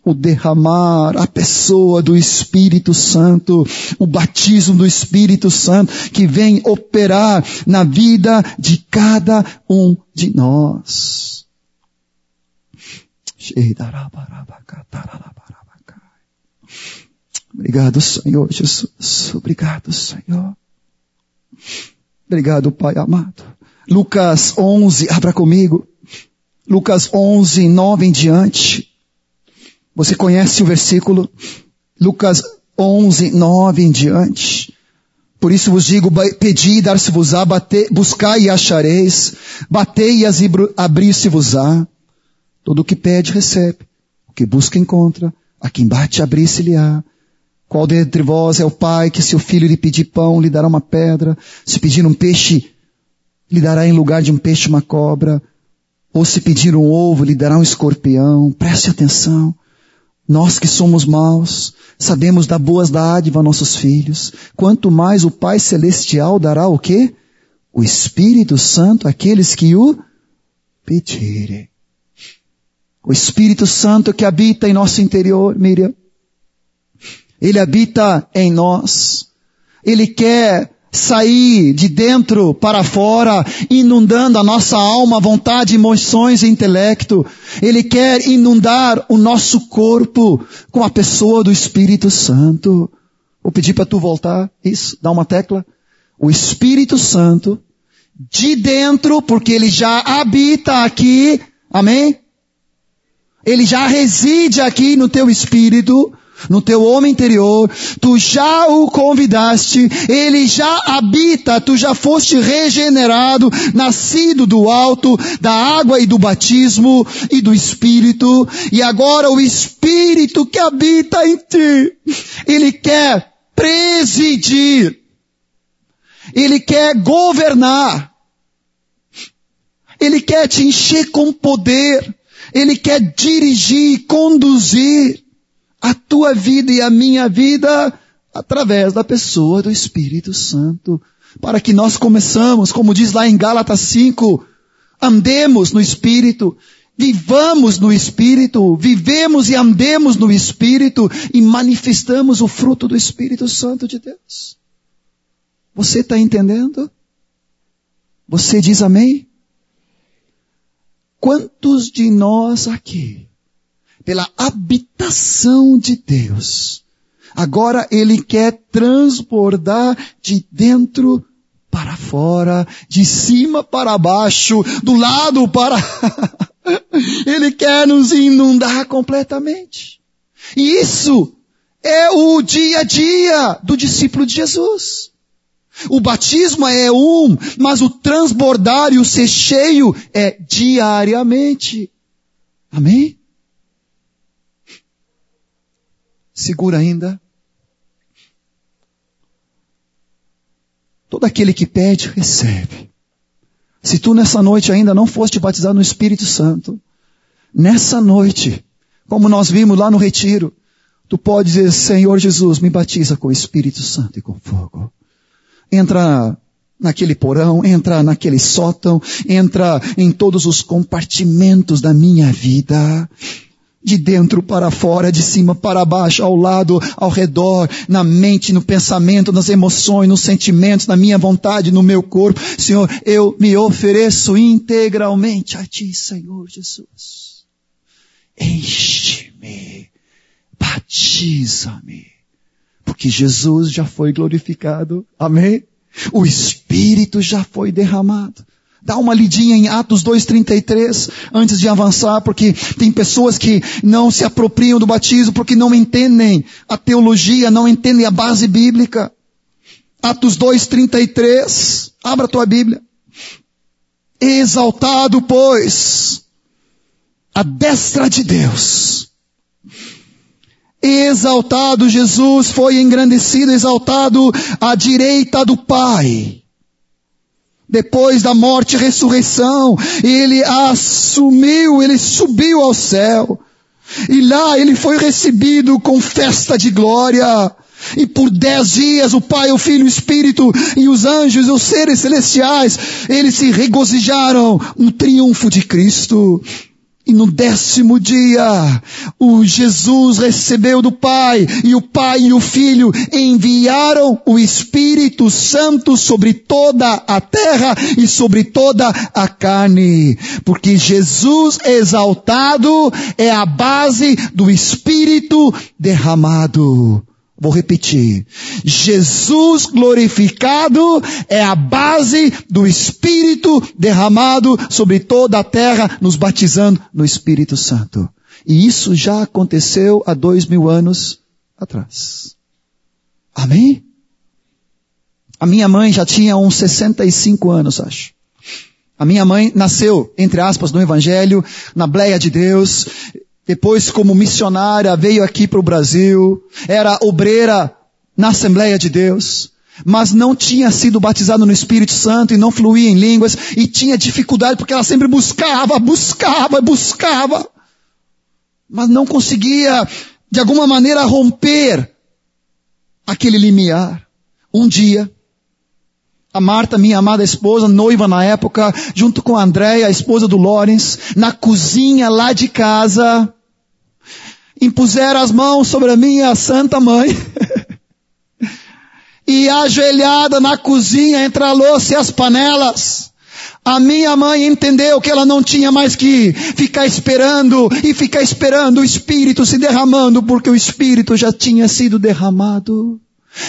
o derramar, a pessoa do Espírito Santo, o batismo do Espírito Santo que vem operar na vida de cada um de nós. Obrigado, Senhor Jesus. Obrigado, Senhor. Obrigado, Pai amado. Lucas 11, abra comigo. Lucas 11, 9 em diante. Você conhece o versículo? Lucas 11, 9 em diante. Por isso vos digo, pedi e dar-se-vos-á, buscai e achareis, batei e abrir-se-vos-á. Todo o que pede, recebe. O que busca, encontra. A quem bate, abrir-se-lhe-á. Qual dentre vós é o pai que se o filho lhe pedir pão, lhe dará uma pedra? Se pedir um peixe, lhe dará em lugar de um peixe uma cobra? Ou se pedir um ovo, lhe dará um escorpião? Preste atenção. Nós que somos maus, sabemos dar boas dádivas a nossos filhos. Quanto mais o Pai Celestial dará o quê? O Espírito Santo àqueles que o pedirem. O Espírito Santo que habita em nosso interior, Miriam. Ele habita em nós. Ele quer sair de dentro para fora, inundando a nossa alma, vontade, emoções e intelecto. Ele quer inundar o nosso corpo com a pessoa do Espírito Santo. Vou pedir para tu voltar. Isso, dá uma tecla. O Espírito Santo, de dentro, porque ele já habita aqui, amém? Ele já reside aqui no teu espírito, no teu homem interior, tu já o convidaste, ele já habita, tu já foste regenerado, nascido do alto, da água e do batismo e do Espírito, e agora o Espírito que habita em ti, ele quer presidir, ele quer governar, ele quer te encher com poder, ele quer dirigir, conduzir, a tua vida e a minha vida através da pessoa do Espírito Santo. Para que nós começamos, como diz lá em Gálatas 5, andemos no Espírito, vivamos no Espírito, vivemos e andemos no Espírito e manifestamos o fruto do Espírito Santo de Deus. Você está entendendo? Você diz amém? Quantos de nós aqui pela habitação de Deus. Agora ele quer transbordar de dentro para fora, de cima para baixo, do lado para. ele quer nos inundar completamente. E isso é o dia a dia do discípulo de Jesus. O batismo é um, mas o transbordar e o ser cheio é diariamente. Amém? segura ainda. Todo aquele que pede, recebe. Se tu nessa noite ainda não foste batizado no Espírito Santo, nessa noite, como nós vimos lá no retiro, tu pode dizer, Senhor Jesus, me batiza com o Espírito Santo e com fogo. Entra naquele porão, entra naquele sótão, entra em todos os compartimentos da minha vida de dentro para fora, de cima para baixo, ao lado, ao redor, na mente, no pensamento, nas emoções, nos sentimentos, na minha vontade, no meu corpo. Senhor, eu me ofereço integralmente a Ti, Senhor Jesus. Enche-me, batiza-me, porque Jesus já foi glorificado. Amém? O Espírito já foi derramado. Dá uma lidinha em Atos 2,33 antes de avançar, porque tem pessoas que não se apropriam do batismo porque não entendem a teologia, não entendem a base bíblica. Atos 2,33. Abra a tua Bíblia. Exaltado, pois, a destra de Deus. Exaltado Jesus foi engrandecido, exaltado à direita do Pai depois da morte e ressurreição, ele assumiu, ele subiu ao céu. E lá ele foi recebido com festa de glória. E por dez dias o Pai, o Filho, o Espírito e os anjos os seres celestiais, eles se regozijaram no triunfo de Cristo. E no décimo dia, o Jesus recebeu do Pai, e o Pai e o Filho enviaram o Espírito Santo sobre toda a terra e sobre toda a carne. Porque Jesus exaltado é a base do Espírito derramado. Vou repetir. Jesus glorificado é a base do Espírito derramado sobre toda a terra, nos batizando no Espírito Santo. E isso já aconteceu há dois mil anos atrás. Amém? A minha mãe já tinha uns 65 anos, acho. A minha mãe nasceu, entre aspas, no Evangelho, na bleia de Deus. Depois, como missionária, veio aqui para o Brasil, era obreira na Assembleia de Deus, mas não tinha sido batizada no Espírito Santo e não fluía em línguas e tinha dificuldade porque ela sempre buscava, buscava, buscava, mas não conseguia, de alguma maneira, romper aquele limiar. Um dia, a Marta, minha amada esposa, noiva na época, junto com a Andréia, a esposa do Lawrence, na cozinha lá de casa, impuseram as mãos sobre a minha santa mãe. e ajoelhada na cozinha entre a louça e as panelas, a minha mãe entendeu que ela não tinha mais que ficar esperando e ficar esperando o Espírito se derramando, porque o Espírito já tinha sido derramado.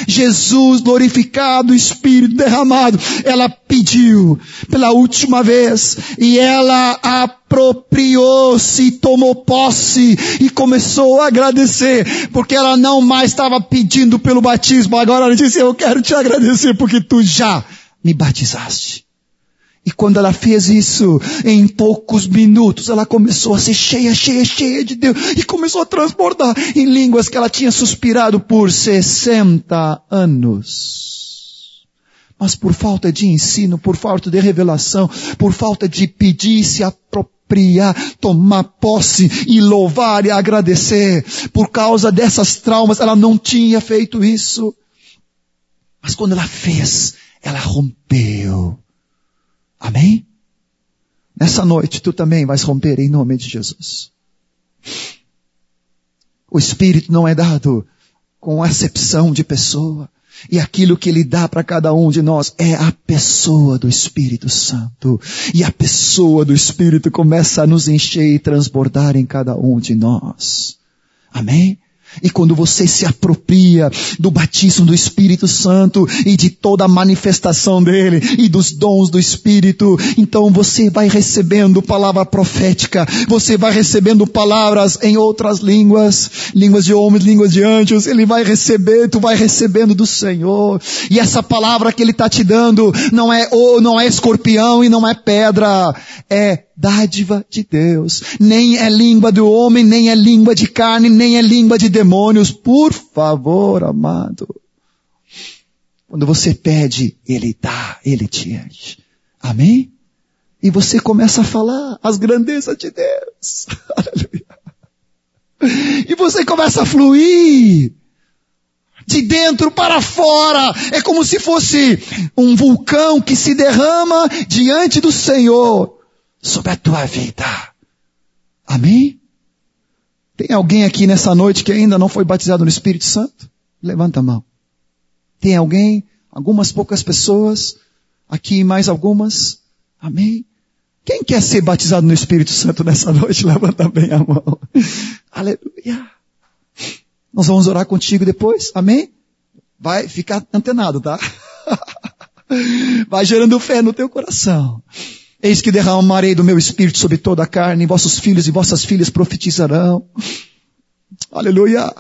Jesus glorificado, Espírito derramado. Ela pediu pela última vez e ela apropriou-se, tomou posse e começou a agradecer, porque ela não mais estava pedindo pelo batismo, agora ela disse, eu quero te agradecer porque tu já me batizaste. E quando ela fez isso, em poucos minutos, ela começou a ser cheia, cheia, cheia de Deus e começou a transbordar em línguas que ela tinha suspirado por 60 anos. Mas por falta de ensino, por falta de revelação, por falta de pedir, se apropriar, tomar posse e louvar e agradecer, por causa dessas traumas, ela não tinha feito isso. Mas quando ela fez, ela rompeu Amém? Nessa noite tu também vais romper em nome de Jesus. O Espírito não é dado com acepção de pessoa. E aquilo que ele dá para cada um de nós é a pessoa do Espírito Santo. E a pessoa do Espírito começa a nos encher e transbordar em cada um de nós. Amém? E quando você se apropria do batismo do Espírito Santo e de toda a manifestação dele e dos dons do Espírito, então você vai recebendo palavra profética, você vai recebendo palavras em outras línguas, línguas de homens, línguas de anjos, ele vai receber, tu vai recebendo do Senhor. E essa palavra que ele está te dando não é, não é escorpião e não é pedra, é dádiva de Deus. Nem é língua do homem, nem é língua de carne, nem é língua de demônios. Por favor, amado. Quando você pede, Ele dá, Ele te enche. Amém? E você começa a falar as grandezas de Deus. E você começa a fluir de dentro para fora. É como se fosse um vulcão que se derrama diante do Senhor sobre a tua vida. Amém? Tem alguém aqui nessa noite que ainda não foi batizado no Espírito Santo? Levanta a mão. Tem alguém? Algumas poucas pessoas? Aqui mais algumas? Amém? Quem quer ser batizado no Espírito Santo nessa noite? Levanta bem a mão. Aleluia. Nós vamos orar contigo depois. Amém? Vai ficar antenado, tá? Vai gerando fé no teu coração. Eis que derramarei do meu espírito sobre toda a carne, e vossos filhos e vossas filhas profetizarão. Aleluia.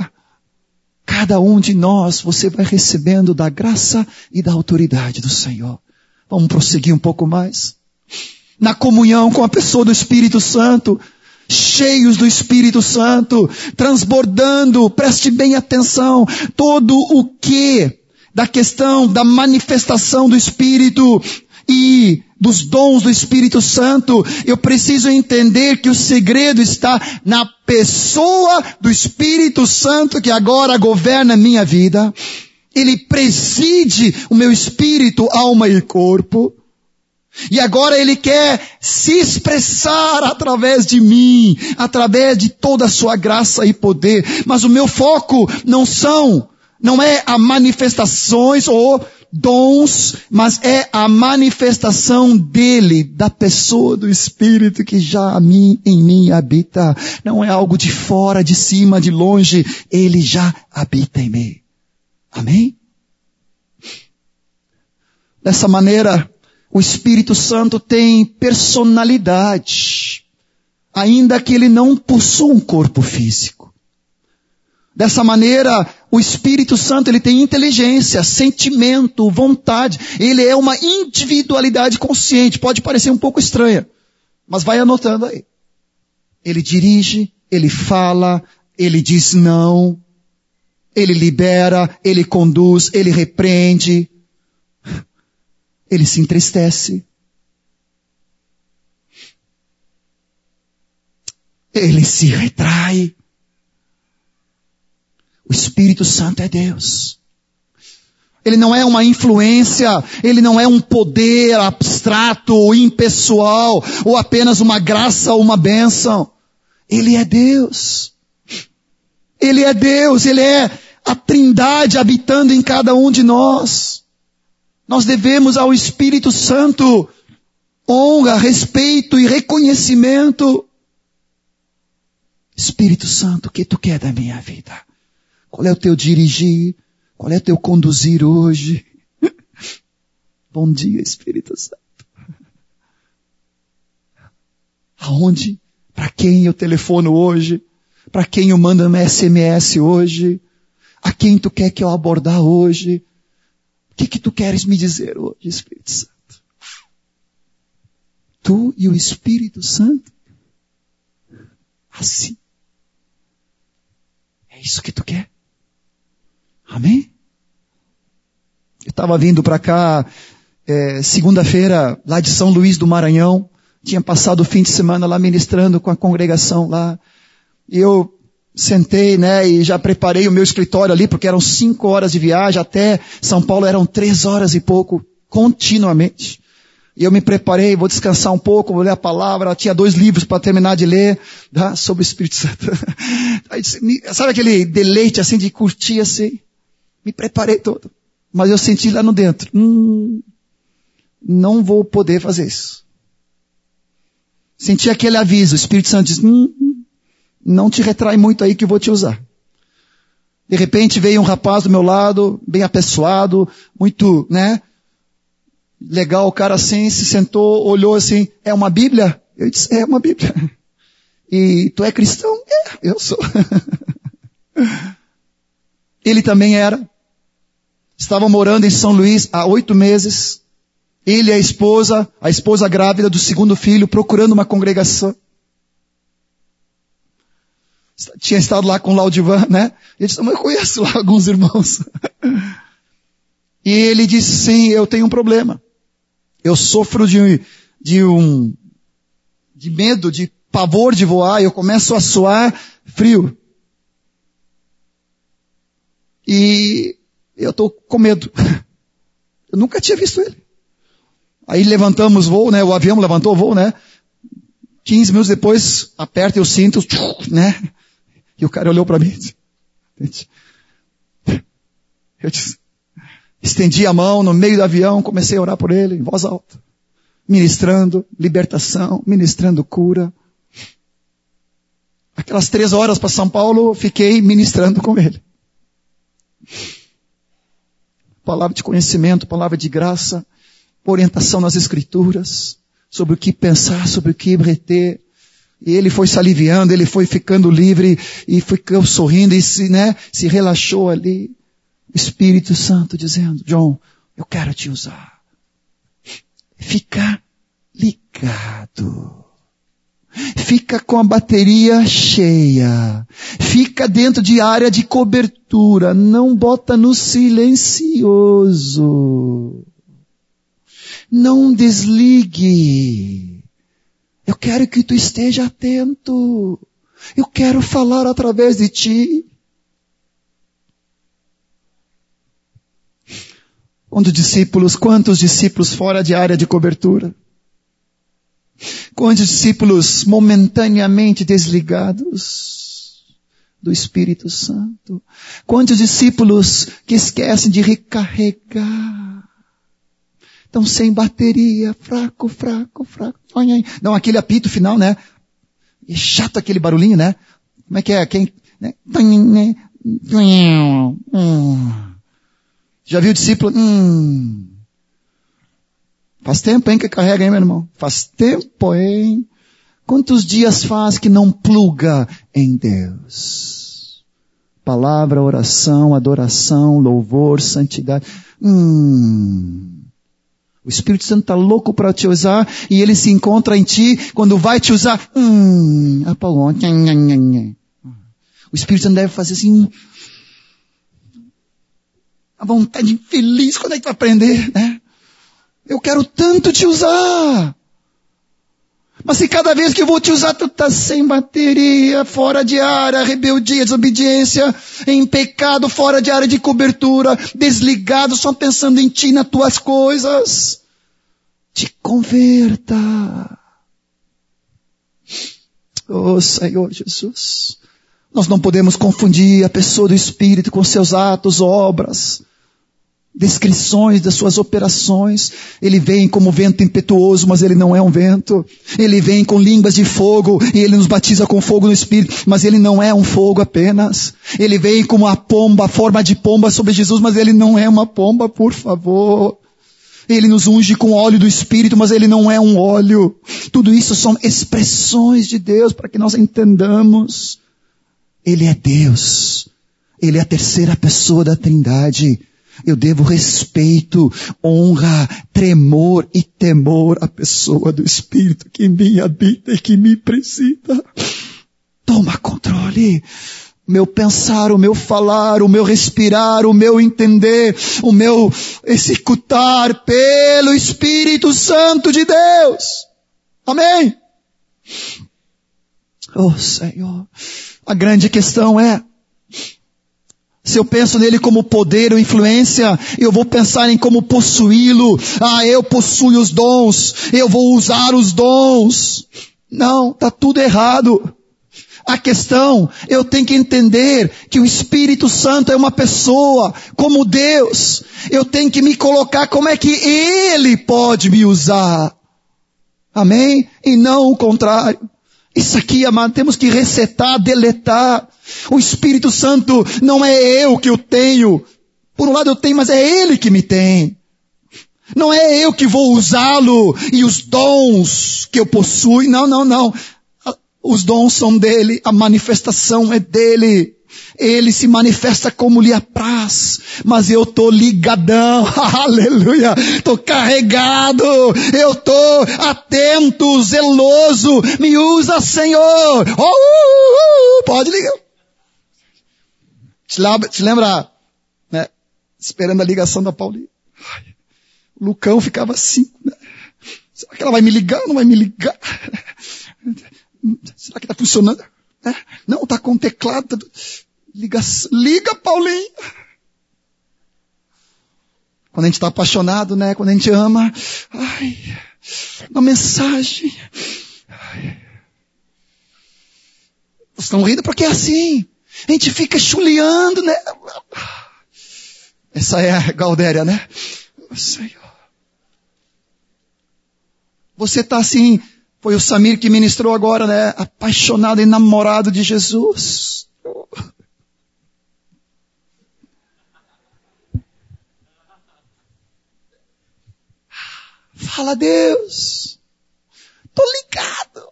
Cada um de nós, você vai recebendo da graça e da autoridade do Senhor. Vamos prosseguir um pouco mais. Na comunhão com a pessoa do Espírito Santo, cheios do Espírito Santo, transbordando, preste bem atenção, todo o que da questão da manifestação do Espírito e dos dons do Espírito Santo, eu preciso entender que o segredo está na pessoa do Espírito Santo que agora governa minha vida. Ele preside o meu espírito, alma e corpo. E agora ele quer se expressar através de mim, através de toda a sua graça e poder. Mas o meu foco não são, não é a manifestações ou dons, mas é a manifestação dele, da pessoa do Espírito que já mim, em mim habita. Não é algo de fora, de cima, de longe. Ele já habita em mim. Amém? Dessa maneira, o Espírito Santo tem personalidade, ainda que ele não possua um corpo físico. Dessa maneira, o Espírito Santo ele tem inteligência, sentimento, vontade. Ele é uma individualidade consciente. Pode parecer um pouco estranha, mas vai anotando aí. Ele dirige, ele fala, ele diz não, ele libera, ele conduz, ele repreende, ele se entristece. Ele se retrai. O Espírito Santo é Deus. Ele não é uma influência, ele não é um poder abstrato impessoal, ou apenas uma graça ou uma bênção. Ele é Deus. Ele é Deus, ele é a trindade habitando em cada um de nós. Nós devemos ao Espírito Santo honra, respeito e reconhecimento. Espírito Santo, o que tu quer da minha vida? Qual é o teu dirigir? Qual é o teu conduzir hoje? Bom dia, Espírito Santo. Aonde? Para quem eu telefono hoje? Para quem eu mando um SMS hoje? A quem tu quer que eu abordar hoje? O que, que tu queres me dizer hoje, Espírito Santo? Tu e o Espírito Santo? Assim. É isso que tu quer? Amém? Eu estava vindo para cá é, segunda-feira, lá de São Luís do Maranhão. Tinha passado o fim de semana lá ministrando com a congregação lá. E eu sentei, né, e já preparei o meu escritório ali, porque eram cinco horas de viagem, até São Paulo eram três horas e pouco, continuamente. E eu me preparei, vou descansar um pouco, vou ler a palavra, tinha dois livros para terminar de ler, tá, sobre o Espírito Santo. Sabe aquele deleite assim de curtir assim? Me preparei todo. Mas eu senti lá no dentro, hum, não vou poder fazer isso. Senti aquele aviso, o Espírito Santo diz, hum, não te retrai muito aí que eu vou te usar. De repente veio um rapaz do meu lado, bem apessoado, muito, né? Legal, o cara assim, se sentou, olhou assim, é uma Bíblia? Eu disse, é uma Bíblia. E tu é cristão? É, eu sou. Ele também era. Estava morando em São Luís há oito meses. Ele e a esposa, a esposa grávida do segundo filho, procurando uma congregação tinha estado lá com o Laudivan, né? Ele disse, eu conheço lá alguns irmãos. e ele disse, sim, eu tenho um problema. Eu sofro de, de um, de medo, de pavor de voar, eu começo a suar frio. E eu estou com medo. Eu nunca tinha visto ele. Aí levantamos voo, né? O avião levantou voo, né? 15 minutos depois, aperta o cinto, né? E o cara olhou para mim eu disse, estendi a mão no meio do avião, comecei a orar por ele em voz alta, ministrando libertação, ministrando cura. Aquelas três horas para São Paulo, fiquei ministrando com ele. Palavra de conhecimento, palavra de graça, orientação nas escrituras, sobre o que pensar, sobre o que reter, e ele foi se aliviando, ele foi ficando livre e ficou sorrindo e se, né, se relaxou ali. Espírito Santo dizendo, João, eu quero te usar. Fica ligado. Fica com a bateria cheia. Fica dentro de área de cobertura. Não bota no silencioso. Não desligue. Eu quero que tu esteja atento. Eu quero falar através de ti. Quantos discípulos, quantos discípulos fora de área de cobertura? Quantos discípulos momentaneamente desligados do Espírito Santo? Quantos discípulos que esquecem de recarregar? Estão sem bateria, fraco, fraco, fraco. Não, aquele apito final, né? É chato aquele barulhinho, né? Como é que é? Quem, né? Já viu o discípulo? Hum. Faz tempo, hein, que carrega, hein, meu irmão? Faz tempo, hein? Quantos dias faz que não pluga em Deus? Palavra, oração, adoração, louvor, santidade. Hum. O Espírito Santo está louco para te usar e ele se encontra em ti quando vai te usar. Hum, apagou. O Espírito Santo deve fazer assim a vontade infeliz, quando é que tu vai aprender, né? Eu quero tanto te usar. Mas se cada vez que eu vou te usar, tu tá sem bateria, fora de área, rebeldia, desobediência, em pecado, fora de área de cobertura, desligado, só pensando em ti, nas tuas coisas, te converta. Oh Senhor Jesus. Nós não podemos confundir a pessoa do Espírito com seus atos, obras, descrições das suas operações. Ele vem como vento impetuoso, mas ele não é um vento. Ele vem com línguas de fogo e ele nos batiza com fogo no Espírito, mas ele não é um fogo apenas. Ele vem como a pomba, a forma de pomba sobre Jesus, mas ele não é uma pomba, por favor. Ele nos unge com óleo do Espírito, mas ele não é um óleo. Tudo isso são expressões de Deus para que nós entendamos. Ele é Deus. Ele é a terceira pessoa da Trindade. Eu devo respeito, honra, tremor e temor à pessoa do Espírito que mim habita e que me presida. Toma controle. Meu pensar, o meu falar, o meu respirar, o meu entender, o meu executar pelo Espírito Santo de Deus. Amém? Oh Senhor. A grande questão é, se eu penso nele como poder ou influência, eu vou pensar em como possuí-lo. Ah, eu possuo os dons, eu vou usar os dons. Não, tá tudo errado. A questão, eu tenho que entender que o Espírito Santo é uma pessoa, como Deus. Eu tenho que me colocar como é que Ele pode me usar. Amém? E não o contrário. Isso aqui, amado, temos que resetar, deletar. O Espírito Santo não é eu que o tenho. Por um lado eu tenho, mas é Ele que me tem. Não é eu que vou usá-lo e os dons que eu possuo. Não, não, não. Os dons são dele, a manifestação é dele. Ele se manifesta como lhe apraz, mas eu tô ligadão, aleluia, tô carregado, eu tô atento, zeloso, me usa Senhor, oh, uh, uh, uh, pode ligar. Te lembra, te lembra né, esperando a ligação da Paulinha? O Lucão ficava assim, né? será que ela vai me ligar não vai me ligar? Será que está funcionando? É? Não, está com teclado. Liga, liga, Paulinho. Quando a gente está apaixonado, né? Quando a gente ama, ai, uma mensagem. Ai. Vocês estão rindo porque é assim. A gente fica chuleando, né? Essa é a Galdéria, né? Senhor. Você está assim, foi o Samir que ministrou agora, né? Apaixonado e namorado de Jesus. Fala Deus. Tô ligado.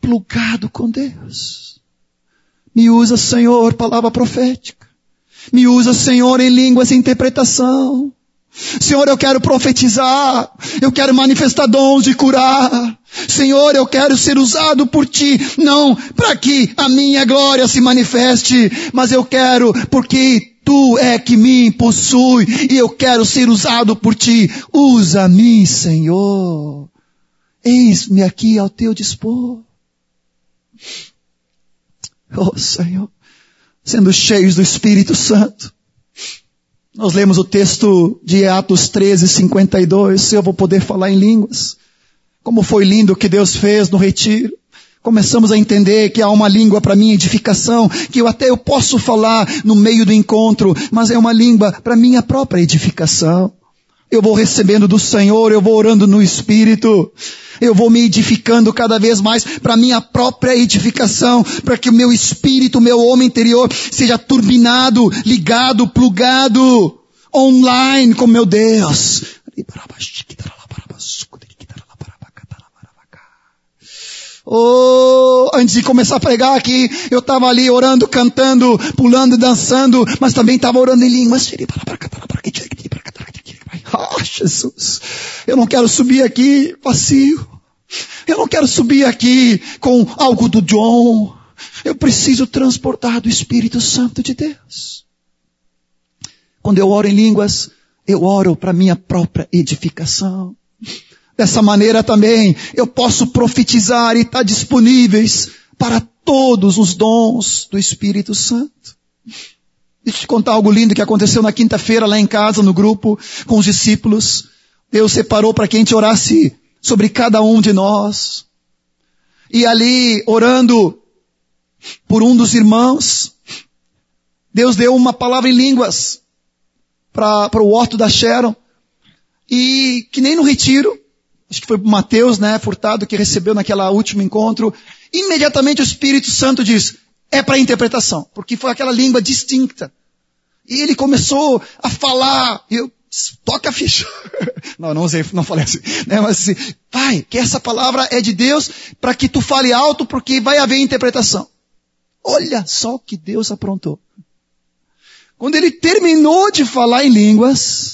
Plugado com Deus. Me usa, Senhor, palavra profética. Me usa, Senhor, em línguas e interpretação. Senhor, eu quero profetizar. Eu quero manifestar dons de curar. Senhor, eu quero ser usado por Ti, não para que a minha glória se manifeste, mas eu quero porque Tu é que me possui e eu quero ser usado por ti. Usa-me, Senhor. Eis-me aqui ao teu dispor. Oh, Senhor, sendo cheios do Espírito Santo. Nós lemos o texto de Atos 13, 52. Se eu vou poder falar em línguas. Como foi lindo o que Deus fez no retiro. Começamos a entender que há uma língua para minha edificação, que eu até eu posso falar no meio do encontro, mas é uma língua para minha própria edificação. Eu vou recebendo do Senhor, eu vou orando no Espírito. Eu vou me edificando cada vez mais para minha própria edificação, para que o meu espírito, o meu homem interior seja turbinado, ligado, plugado, online com meu Deus. Oh, antes de começar a pregar aqui, eu estava ali orando, cantando, pulando, dançando, mas também estava orando em línguas. Ah, Jesus, eu não quero subir aqui vazio. Eu não quero subir aqui com algo do John. Eu preciso transportar do Espírito Santo de Deus. Quando eu oro em línguas, eu oro para minha própria edificação. Dessa maneira também eu posso profetizar e estar disponíveis para todos os dons do Espírito Santo. Deixa eu te contar algo lindo que aconteceu na quinta-feira lá em casa, no grupo, com os discípulos. Deus separou para que a gente orasse sobre cada um de nós. E ali, orando por um dos irmãos, Deus deu uma palavra em línguas para o Horto da Sharon. E que nem no retiro, acho que foi o Mateus, né, Furtado, que recebeu naquela último encontro, imediatamente o Espírito Santo diz, é para interpretação, porque foi aquela língua distinta. E ele começou a falar, eu, toca a ficha. não, não usei, não falei assim, né, mas assim, pai, que essa palavra é de Deus para que tu fale alto, porque vai haver interpretação. Olha só que Deus aprontou. Quando ele terminou de falar em línguas,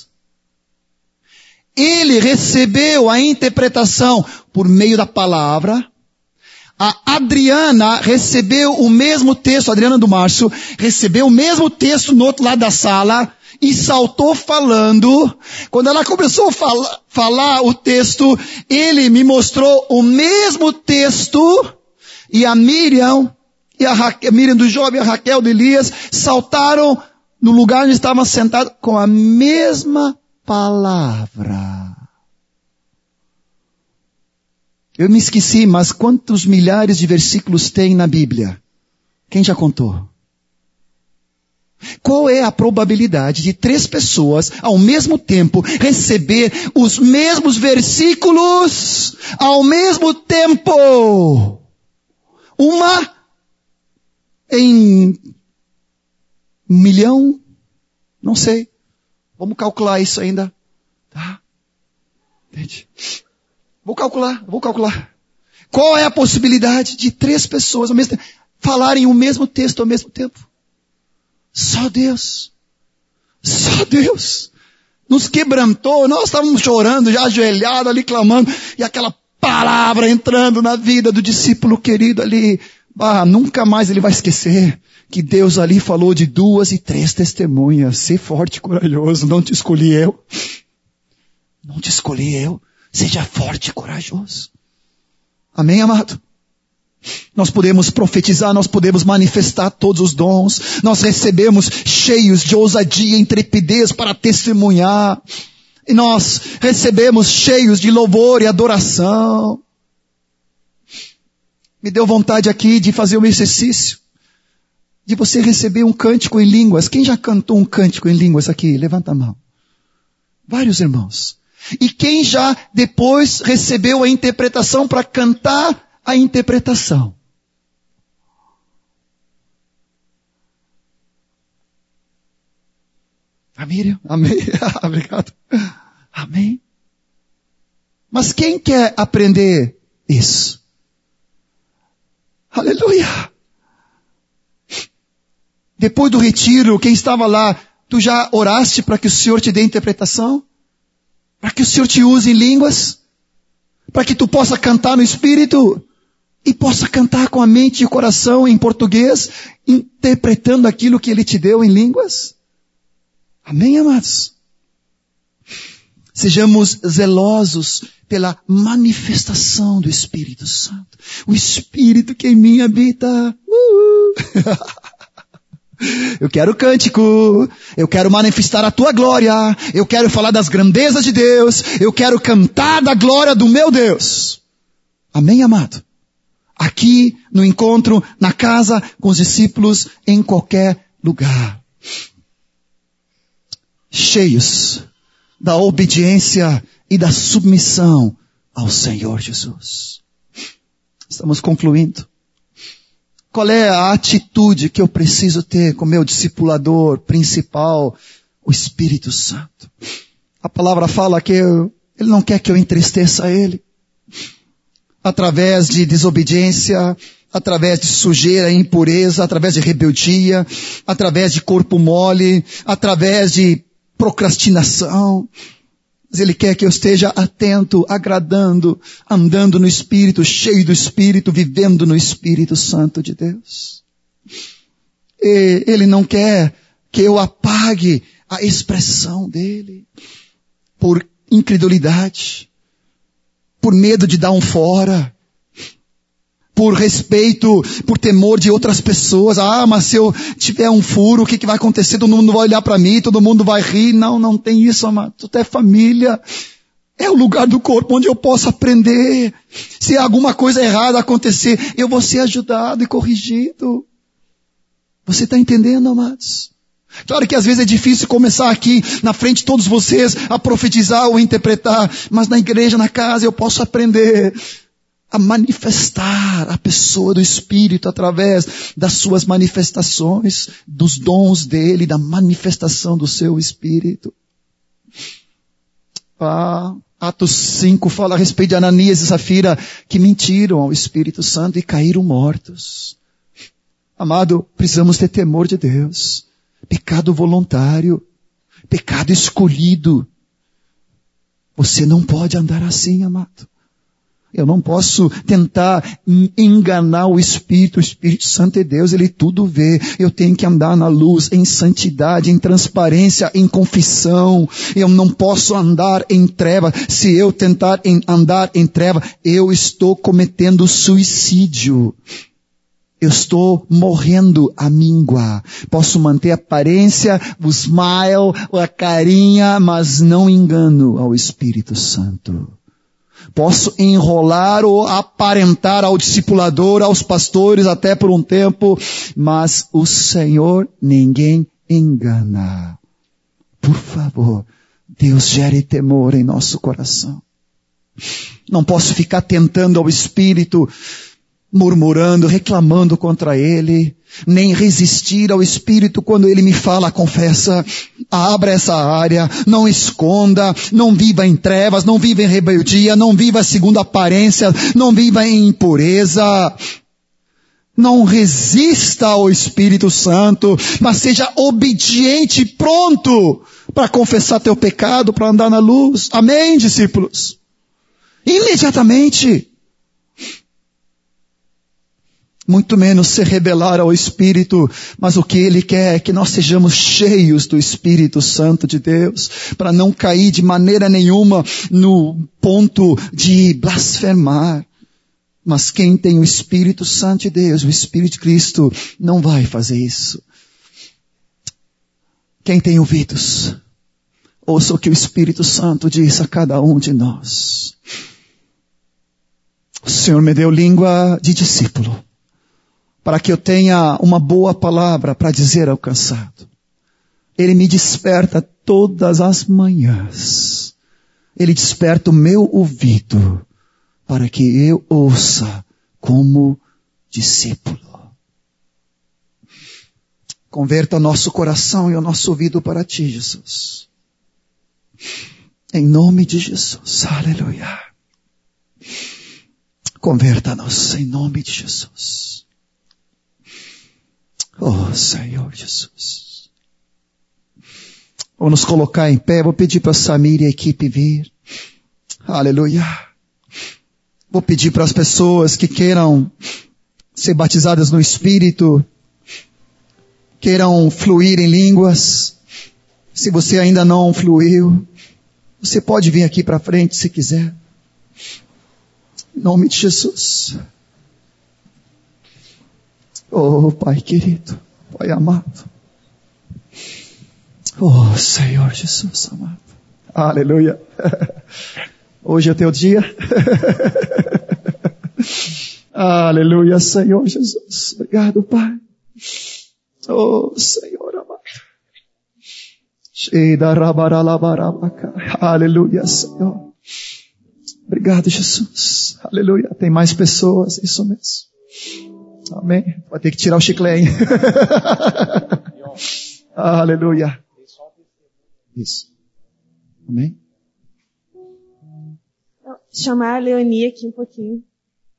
ele recebeu a interpretação por meio da palavra. A Adriana recebeu o mesmo texto, Adriana do Márcio, recebeu o mesmo texto no outro lado da sala e saltou falando. Quando ela começou a fala, falar o texto, ele me mostrou o mesmo texto e a Miriam, e a, Miriam do jovem, a Raquel de Elias, saltaram no lugar onde estavam sentados com a mesma palavra. Eu me esqueci, mas quantos milhares de versículos tem na Bíblia? Quem já contou? Qual é a probabilidade de três pessoas ao mesmo tempo receber os mesmos versículos ao mesmo tempo? Uma em um milhão? Não sei. Vamos calcular isso ainda. Tá? Entende? Vou calcular, vou calcular. Qual é a possibilidade de três pessoas ao mesmo tempo falarem o mesmo texto ao mesmo tempo? Só Deus. Só Deus. Nos quebrantou, nós estávamos chorando, já ajoelhado ali, clamando, e aquela palavra entrando na vida do discípulo querido ali. Ah, nunca mais ele vai esquecer que Deus ali falou de duas e três testemunhas. Ser forte e corajoso, não te escolhi eu. Não te escolhi eu. Seja forte e corajoso. Amém, amado? Nós podemos profetizar, nós podemos manifestar todos os dons, nós recebemos cheios de ousadia e intrepidez para testemunhar, e nós recebemos cheios de louvor e adoração. Me deu vontade aqui de fazer um exercício, de você receber um cântico em línguas. Quem já cantou um cântico em línguas aqui? Levanta a mão. Vários irmãos. E quem já depois recebeu a interpretação para cantar a interpretação. Amém? Amém. Obrigado. Amém. Mas quem quer aprender isso? Aleluia. Depois do retiro, quem estava lá, tu já oraste para que o Senhor te dê interpretação? Para que o Senhor te use em línguas? Para que tu possa cantar no Espírito? e possa cantar com a mente e o coração em português, interpretando aquilo que ele te deu em línguas? Amém, amados? Sejamos zelosos pela manifestação do Espírito Santo. O Espírito que em mim habita. Uh! Eu quero cântico, eu quero manifestar a tua glória, eu quero falar das grandezas de Deus, eu quero cantar da glória do meu Deus. Amém, amado? Aqui, no encontro, na casa, com os discípulos, em qualquer lugar. Cheios da obediência e da submissão ao Senhor Jesus. Estamos concluindo. Qual é a atitude que eu preciso ter com meu discipulador principal, o Espírito Santo? A palavra fala que eu, ele não quer que eu entristeça ele. Através de desobediência, através de sujeira e impureza, através de rebeldia, através de corpo mole, através de procrastinação. Mas Ele quer que eu esteja atento, agradando, andando no Espírito, cheio do Espírito, vivendo no Espírito Santo de Deus. E Ele não quer que eu apague a expressão dele por incredulidade, por medo de dar um fora, por respeito, por temor de outras pessoas. Ah, mas se eu tiver um furo, o que, que vai acontecer? Todo mundo vai olhar para mim, todo mundo vai rir. Não, não tem isso, amado. Tu é família. É o lugar do corpo onde eu posso aprender. Se alguma coisa errada acontecer, eu vou ser ajudado e corrigido. Você está entendendo, amados? Claro que às vezes é difícil começar aqui na frente de todos vocês a profetizar ou interpretar, mas na igreja, na casa, eu posso aprender a manifestar a pessoa do Espírito através das suas manifestações, dos dons dele, da manifestação do seu Espírito. Ah, Atos 5 fala a respeito de Ananias e Safira que mentiram ao Espírito Santo e caíram mortos. Amado, precisamos ter temor de Deus. Pecado voluntário, pecado escolhido. Você não pode andar assim, amado. Eu não posso tentar enganar o Espírito. O Espírito Santo é Deus, Ele tudo vê. Eu tenho que andar na luz, em santidade, em transparência, em confissão. Eu não posso andar em treva. Se eu tentar em andar em treva, eu estou cometendo suicídio. Eu estou morrendo a míngua. Posso manter a aparência, o smile, a carinha, mas não engano ao Espírito Santo. Posso enrolar ou aparentar ao discipulador, aos pastores até por um tempo, mas o Senhor ninguém engana. Por favor, Deus gere temor em nosso coração. Não posso ficar tentando ao Espírito murmurando, reclamando contra ele, nem resistir ao Espírito quando ele me fala, confessa, abra essa área, não esconda, não viva em trevas, não viva em rebeldia, não viva segundo aparência, não viva em impureza. Não resista ao Espírito Santo, mas seja obediente, pronto para confessar teu pecado, para andar na luz. Amém, discípulos? Imediatamente muito menos se rebelar ao Espírito, mas o que Ele quer é que nós sejamos cheios do Espírito Santo de Deus, para não cair de maneira nenhuma no ponto de blasfemar. Mas quem tem o Espírito Santo de Deus, o Espírito de Cristo, não vai fazer isso. Quem tem ouvidos, ouça o que o Espírito Santo diz a cada um de nós. O Senhor me deu língua de discípulo para que eu tenha uma boa palavra para dizer ao cansado. Ele me desperta todas as manhãs. Ele desperta o meu ouvido para que eu ouça como discípulo. Converta o nosso coração e o nosso ouvido para ti, Jesus. Em nome de Jesus. Aleluia. Converta-nos em nome de Jesus. Oh, Senhor Jesus. Vamos nos colocar em pé. Vou pedir para Samir e a equipe vir. Aleluia. Vou pedir para as pessoas que queiram ser batizadas no Espírito, queiram fluir em línguas, Se você ainda não fluiu, você pode vir aqui para frente se quiser. Em nome de Jesus. Oh, Pai querido, Pai amado. Oh, Senhor Jesus amado. Aleluia. Hoje é teu dia. Aleluia, Senhor Jesus. Obrigado, Pai. Oh, Senhor amado. Aleluia, Senhor. Obrigado, Jesus. Aleluia. Tem mais pessoas, isso mesmo. Amém. Vai ter que tirar o chiclete. Aleluia. Isso. Amém. Chamar a Leonie aqui um pouquinho.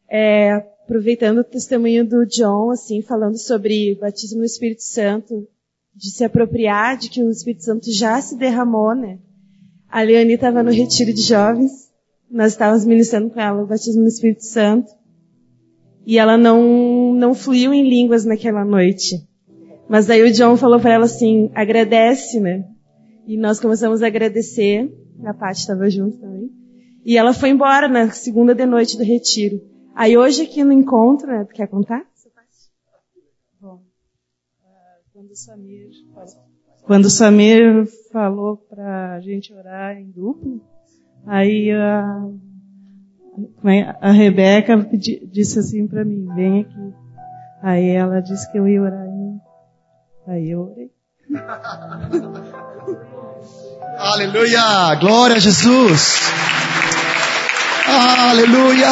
É, aproveitando o testemunho do John, assim, falando sobre batismo no Espírito Santo, de se apropriar de que o Espírito Santo já se derramou, né? A Leonie estava no retiro de jovens, nós estávamos ministrando com ela o batismo no Espírito Santo, e ela não, não fluiu em línguas naquela noite. Mas aí o John falou para ela assim, agradece, né? E nós começamos a agradecer, a Paty estava junto também. E ela foi embora na segunda de noite do retiro. Aí hoje aqui no encontro, né, tu quer contar? quando o Samir falou, quando o Samir falou para a gente orar em duplo, aí a, a Rebeca disse assim para mim, vem aqui. Aí ela disse que eu ia orar Aí eu orei. Aleluia! Glória a Jesus! Aleluia!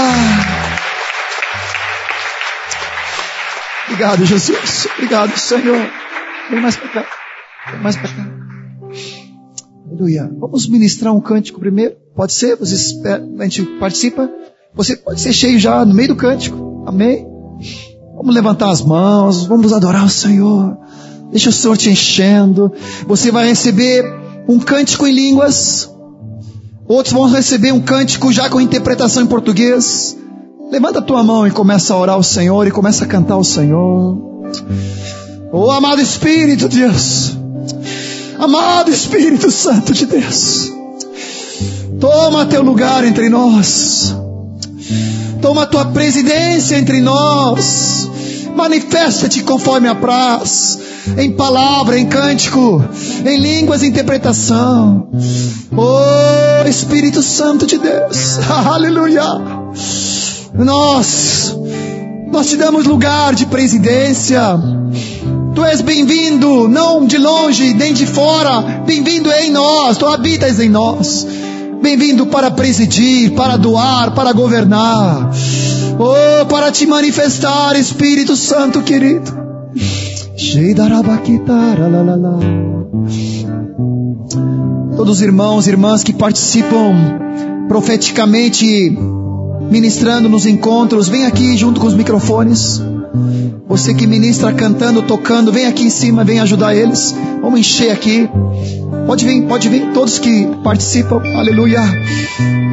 Obrigado, Jesus. Obrigado, Senhor. Vem mais para cá. Vem mais para cá. Aleluia. Vamos ministrar um cântico primeiro. Pode ser? Vocês, a gente participa. Você pode ser cheio já no meio do cântico. Amém? Vamos levantar as mãos. Vamos adorar o Senhor. Deixa o Senhor te enchendo. Você vai receber um cântico em línguas. Outros vão receber um cântico já com interpretação em português. Levanta a tua mão e começa a orar ao Senhor e começa a cantar ao Senhor. Oh, amado Espírito de Deus. Amado Espírito Santo de Deus. Toma teu lugar entre nós. Toma tua presidência entre nós. Manifesta-te conforme a praz. Em palavra, em cântico, em línguas, interpretação. Oh, Espírito Santo de Deus. Aleluia. Nós, nós te damos lugar de presidência. Tu és bem-vindo, não de longe, nem de fora. Bem-vindo em nós, tu habitas em nós. Bem-vindo para presidir, para doar, para governar. Oh, para te manifestar, Espírito Santo querido. Todos os irmãos e irmãs que participam profeticamente ministrando nos encontros, vem aqui junto com os microfones. Você que ministra cantando, tocando, vem aqui em cima, vem ajudar eles. Vamos encher aqui. Pode vir, pode vir, todos que participam. Aleluia.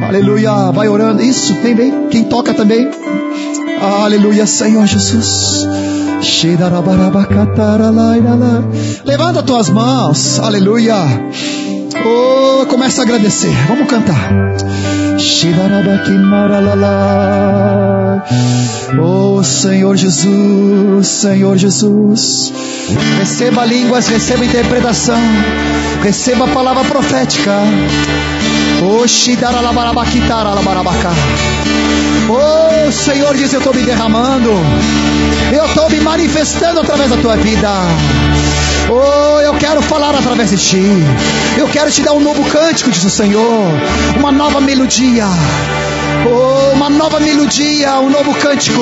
Aleluia. Vai orando. Isso, vem, vem. Quem toca também. Aleluia, Senhor Jesus. Levanta tuas mãos. Aleluia. Oh, começa a agradecer. Vamos cantar. Oh Senhor Jesus, Senhor Jesus, receba línguas, receba interpretação, receba a palavra profética. Oh Oh Senhor diz, eu estou me derramando, eu estou me manifestando através da tua vida. Oh, eu quero falar através de ti. Eu quero te dar um novo cântico, diz o Senhor. Uma nova melodia. Oh, uma nova melodia, um novo cântico.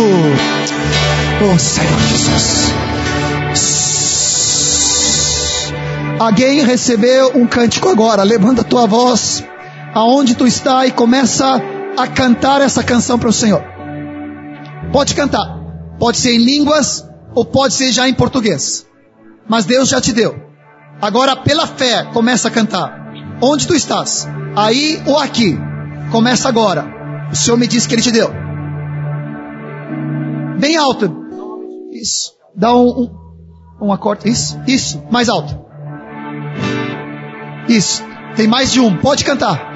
Oh, Senhor Jesus. Alguém recebeu um cântico agora. Levanta a tua voz aonde tu está e começa a cantar essa canção para o Senhor. Pode cantar. Pode ser em línguas ou pode ser já em português. Mas Deus já te deu. Agora, pela fé, começa a cantar. Onde tu estás? Aí ou aqui? Começa agora. O Senhor me disse que Ele te deu. Bem alto. Isso. Dá um, um, um acorde. Isso. Isso. Mais alto. Isso. Tem mais de um. Pode cantar.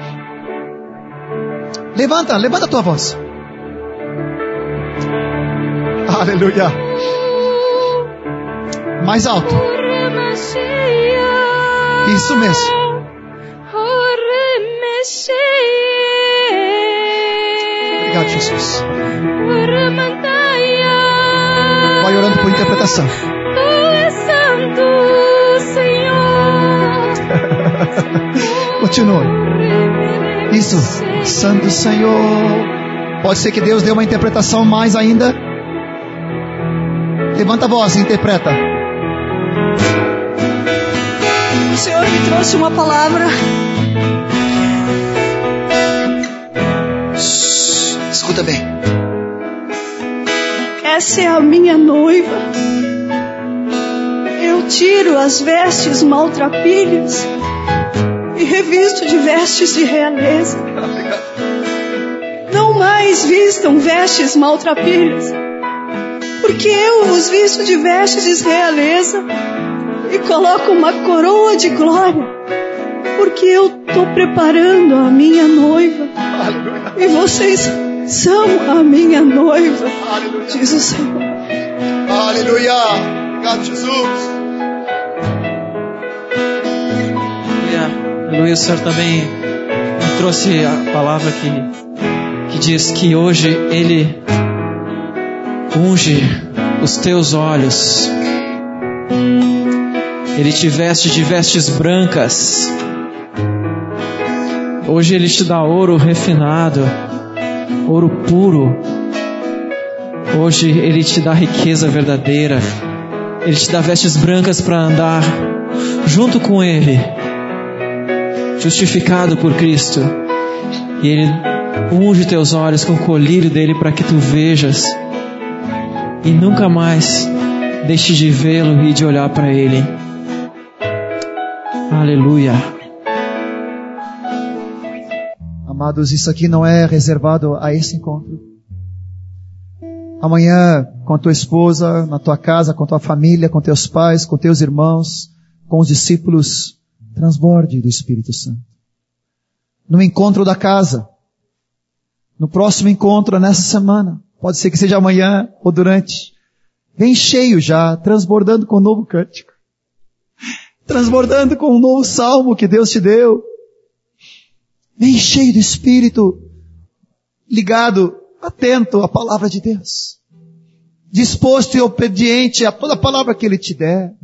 Levanta, levanta a tua voz. Aleluia. Mais alto. Isso mesmo. Obrigado, Jesus. Vai orando por interpretação. Tu és santo, Senhor. Continue. Isso. Santo Senhor. Pode ser que Deus dê uma interpretação mais ainda. Levanta a voz e interpreta. O Senhor me trouxe uma palavra. Escuta bem. Essa é a minha noiva. Eu tiro as vestes maltrapilhas e revisto de vestes de realeza. Não mais vistam vestes maltrapilhas, porque eu vos visto de vestes de realeza e coloco uma coroa de glória, porque eu estou preparando a minha noiva e vocês são a minha noiva, diz o Senhor. Aleluia. Obrigado, Jesus. Aleluia. Aleluia. O Senhor também me trouxe a palavra que, que diz que hoje Ele unge os teus olhos. Ele te veste de vestes brancas. Hoje Ele te dá ouro refinado, ouro puro. Hoje Ele te dá riqueza verdadeira. Ele te dá vestes brancas para andar junto com Ele, justificado por Cristo. E Ele unge teus olhos com o colírio dele para que tu vejas e nunca mais deixe de vê-lo e de olhar para Ele. Aleluia. Amados, isso aqui não é reservado a esse encontro. Amanhã, com a tua esposa, na tua casa, com a tua família, com teus pais, com teus irmãos, com os discípulos, transborde do Espírito Santo. No encontro da casa, no próximo encontro nessa semana, pode ser que seja amanhã ou durante, vem cheio já, transbordando com um novo cântico, transbordando com um novo salmo que Deus te deu, Vem cheio do Espírito, ligado, atento à palavra de Deus. Disposto e obediente a toda palavra que Ele te der.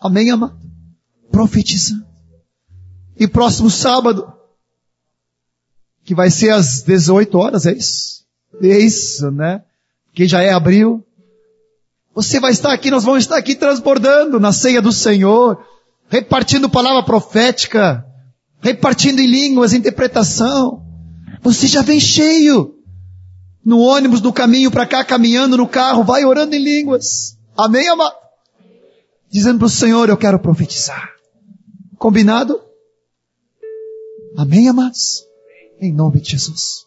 Amém, amado? Profetizando. E próximo sábado, que vai ser às 18 horas, é isso? É isso, né? Que já é abril. Você vai estar aqui, nós vamos estar aqui transbordando na ceia do Senhor, repartindo palavra profética, repartindo em línguas, interpretação. Você já vem cheio. No ônibus, no caminho para cá, caminhando no carro, vai orando em línguas. Amém, amado? Dizendo para o Senhor, eu quero profetizar. Combinado? Amém, amados? Em nome de Jesus.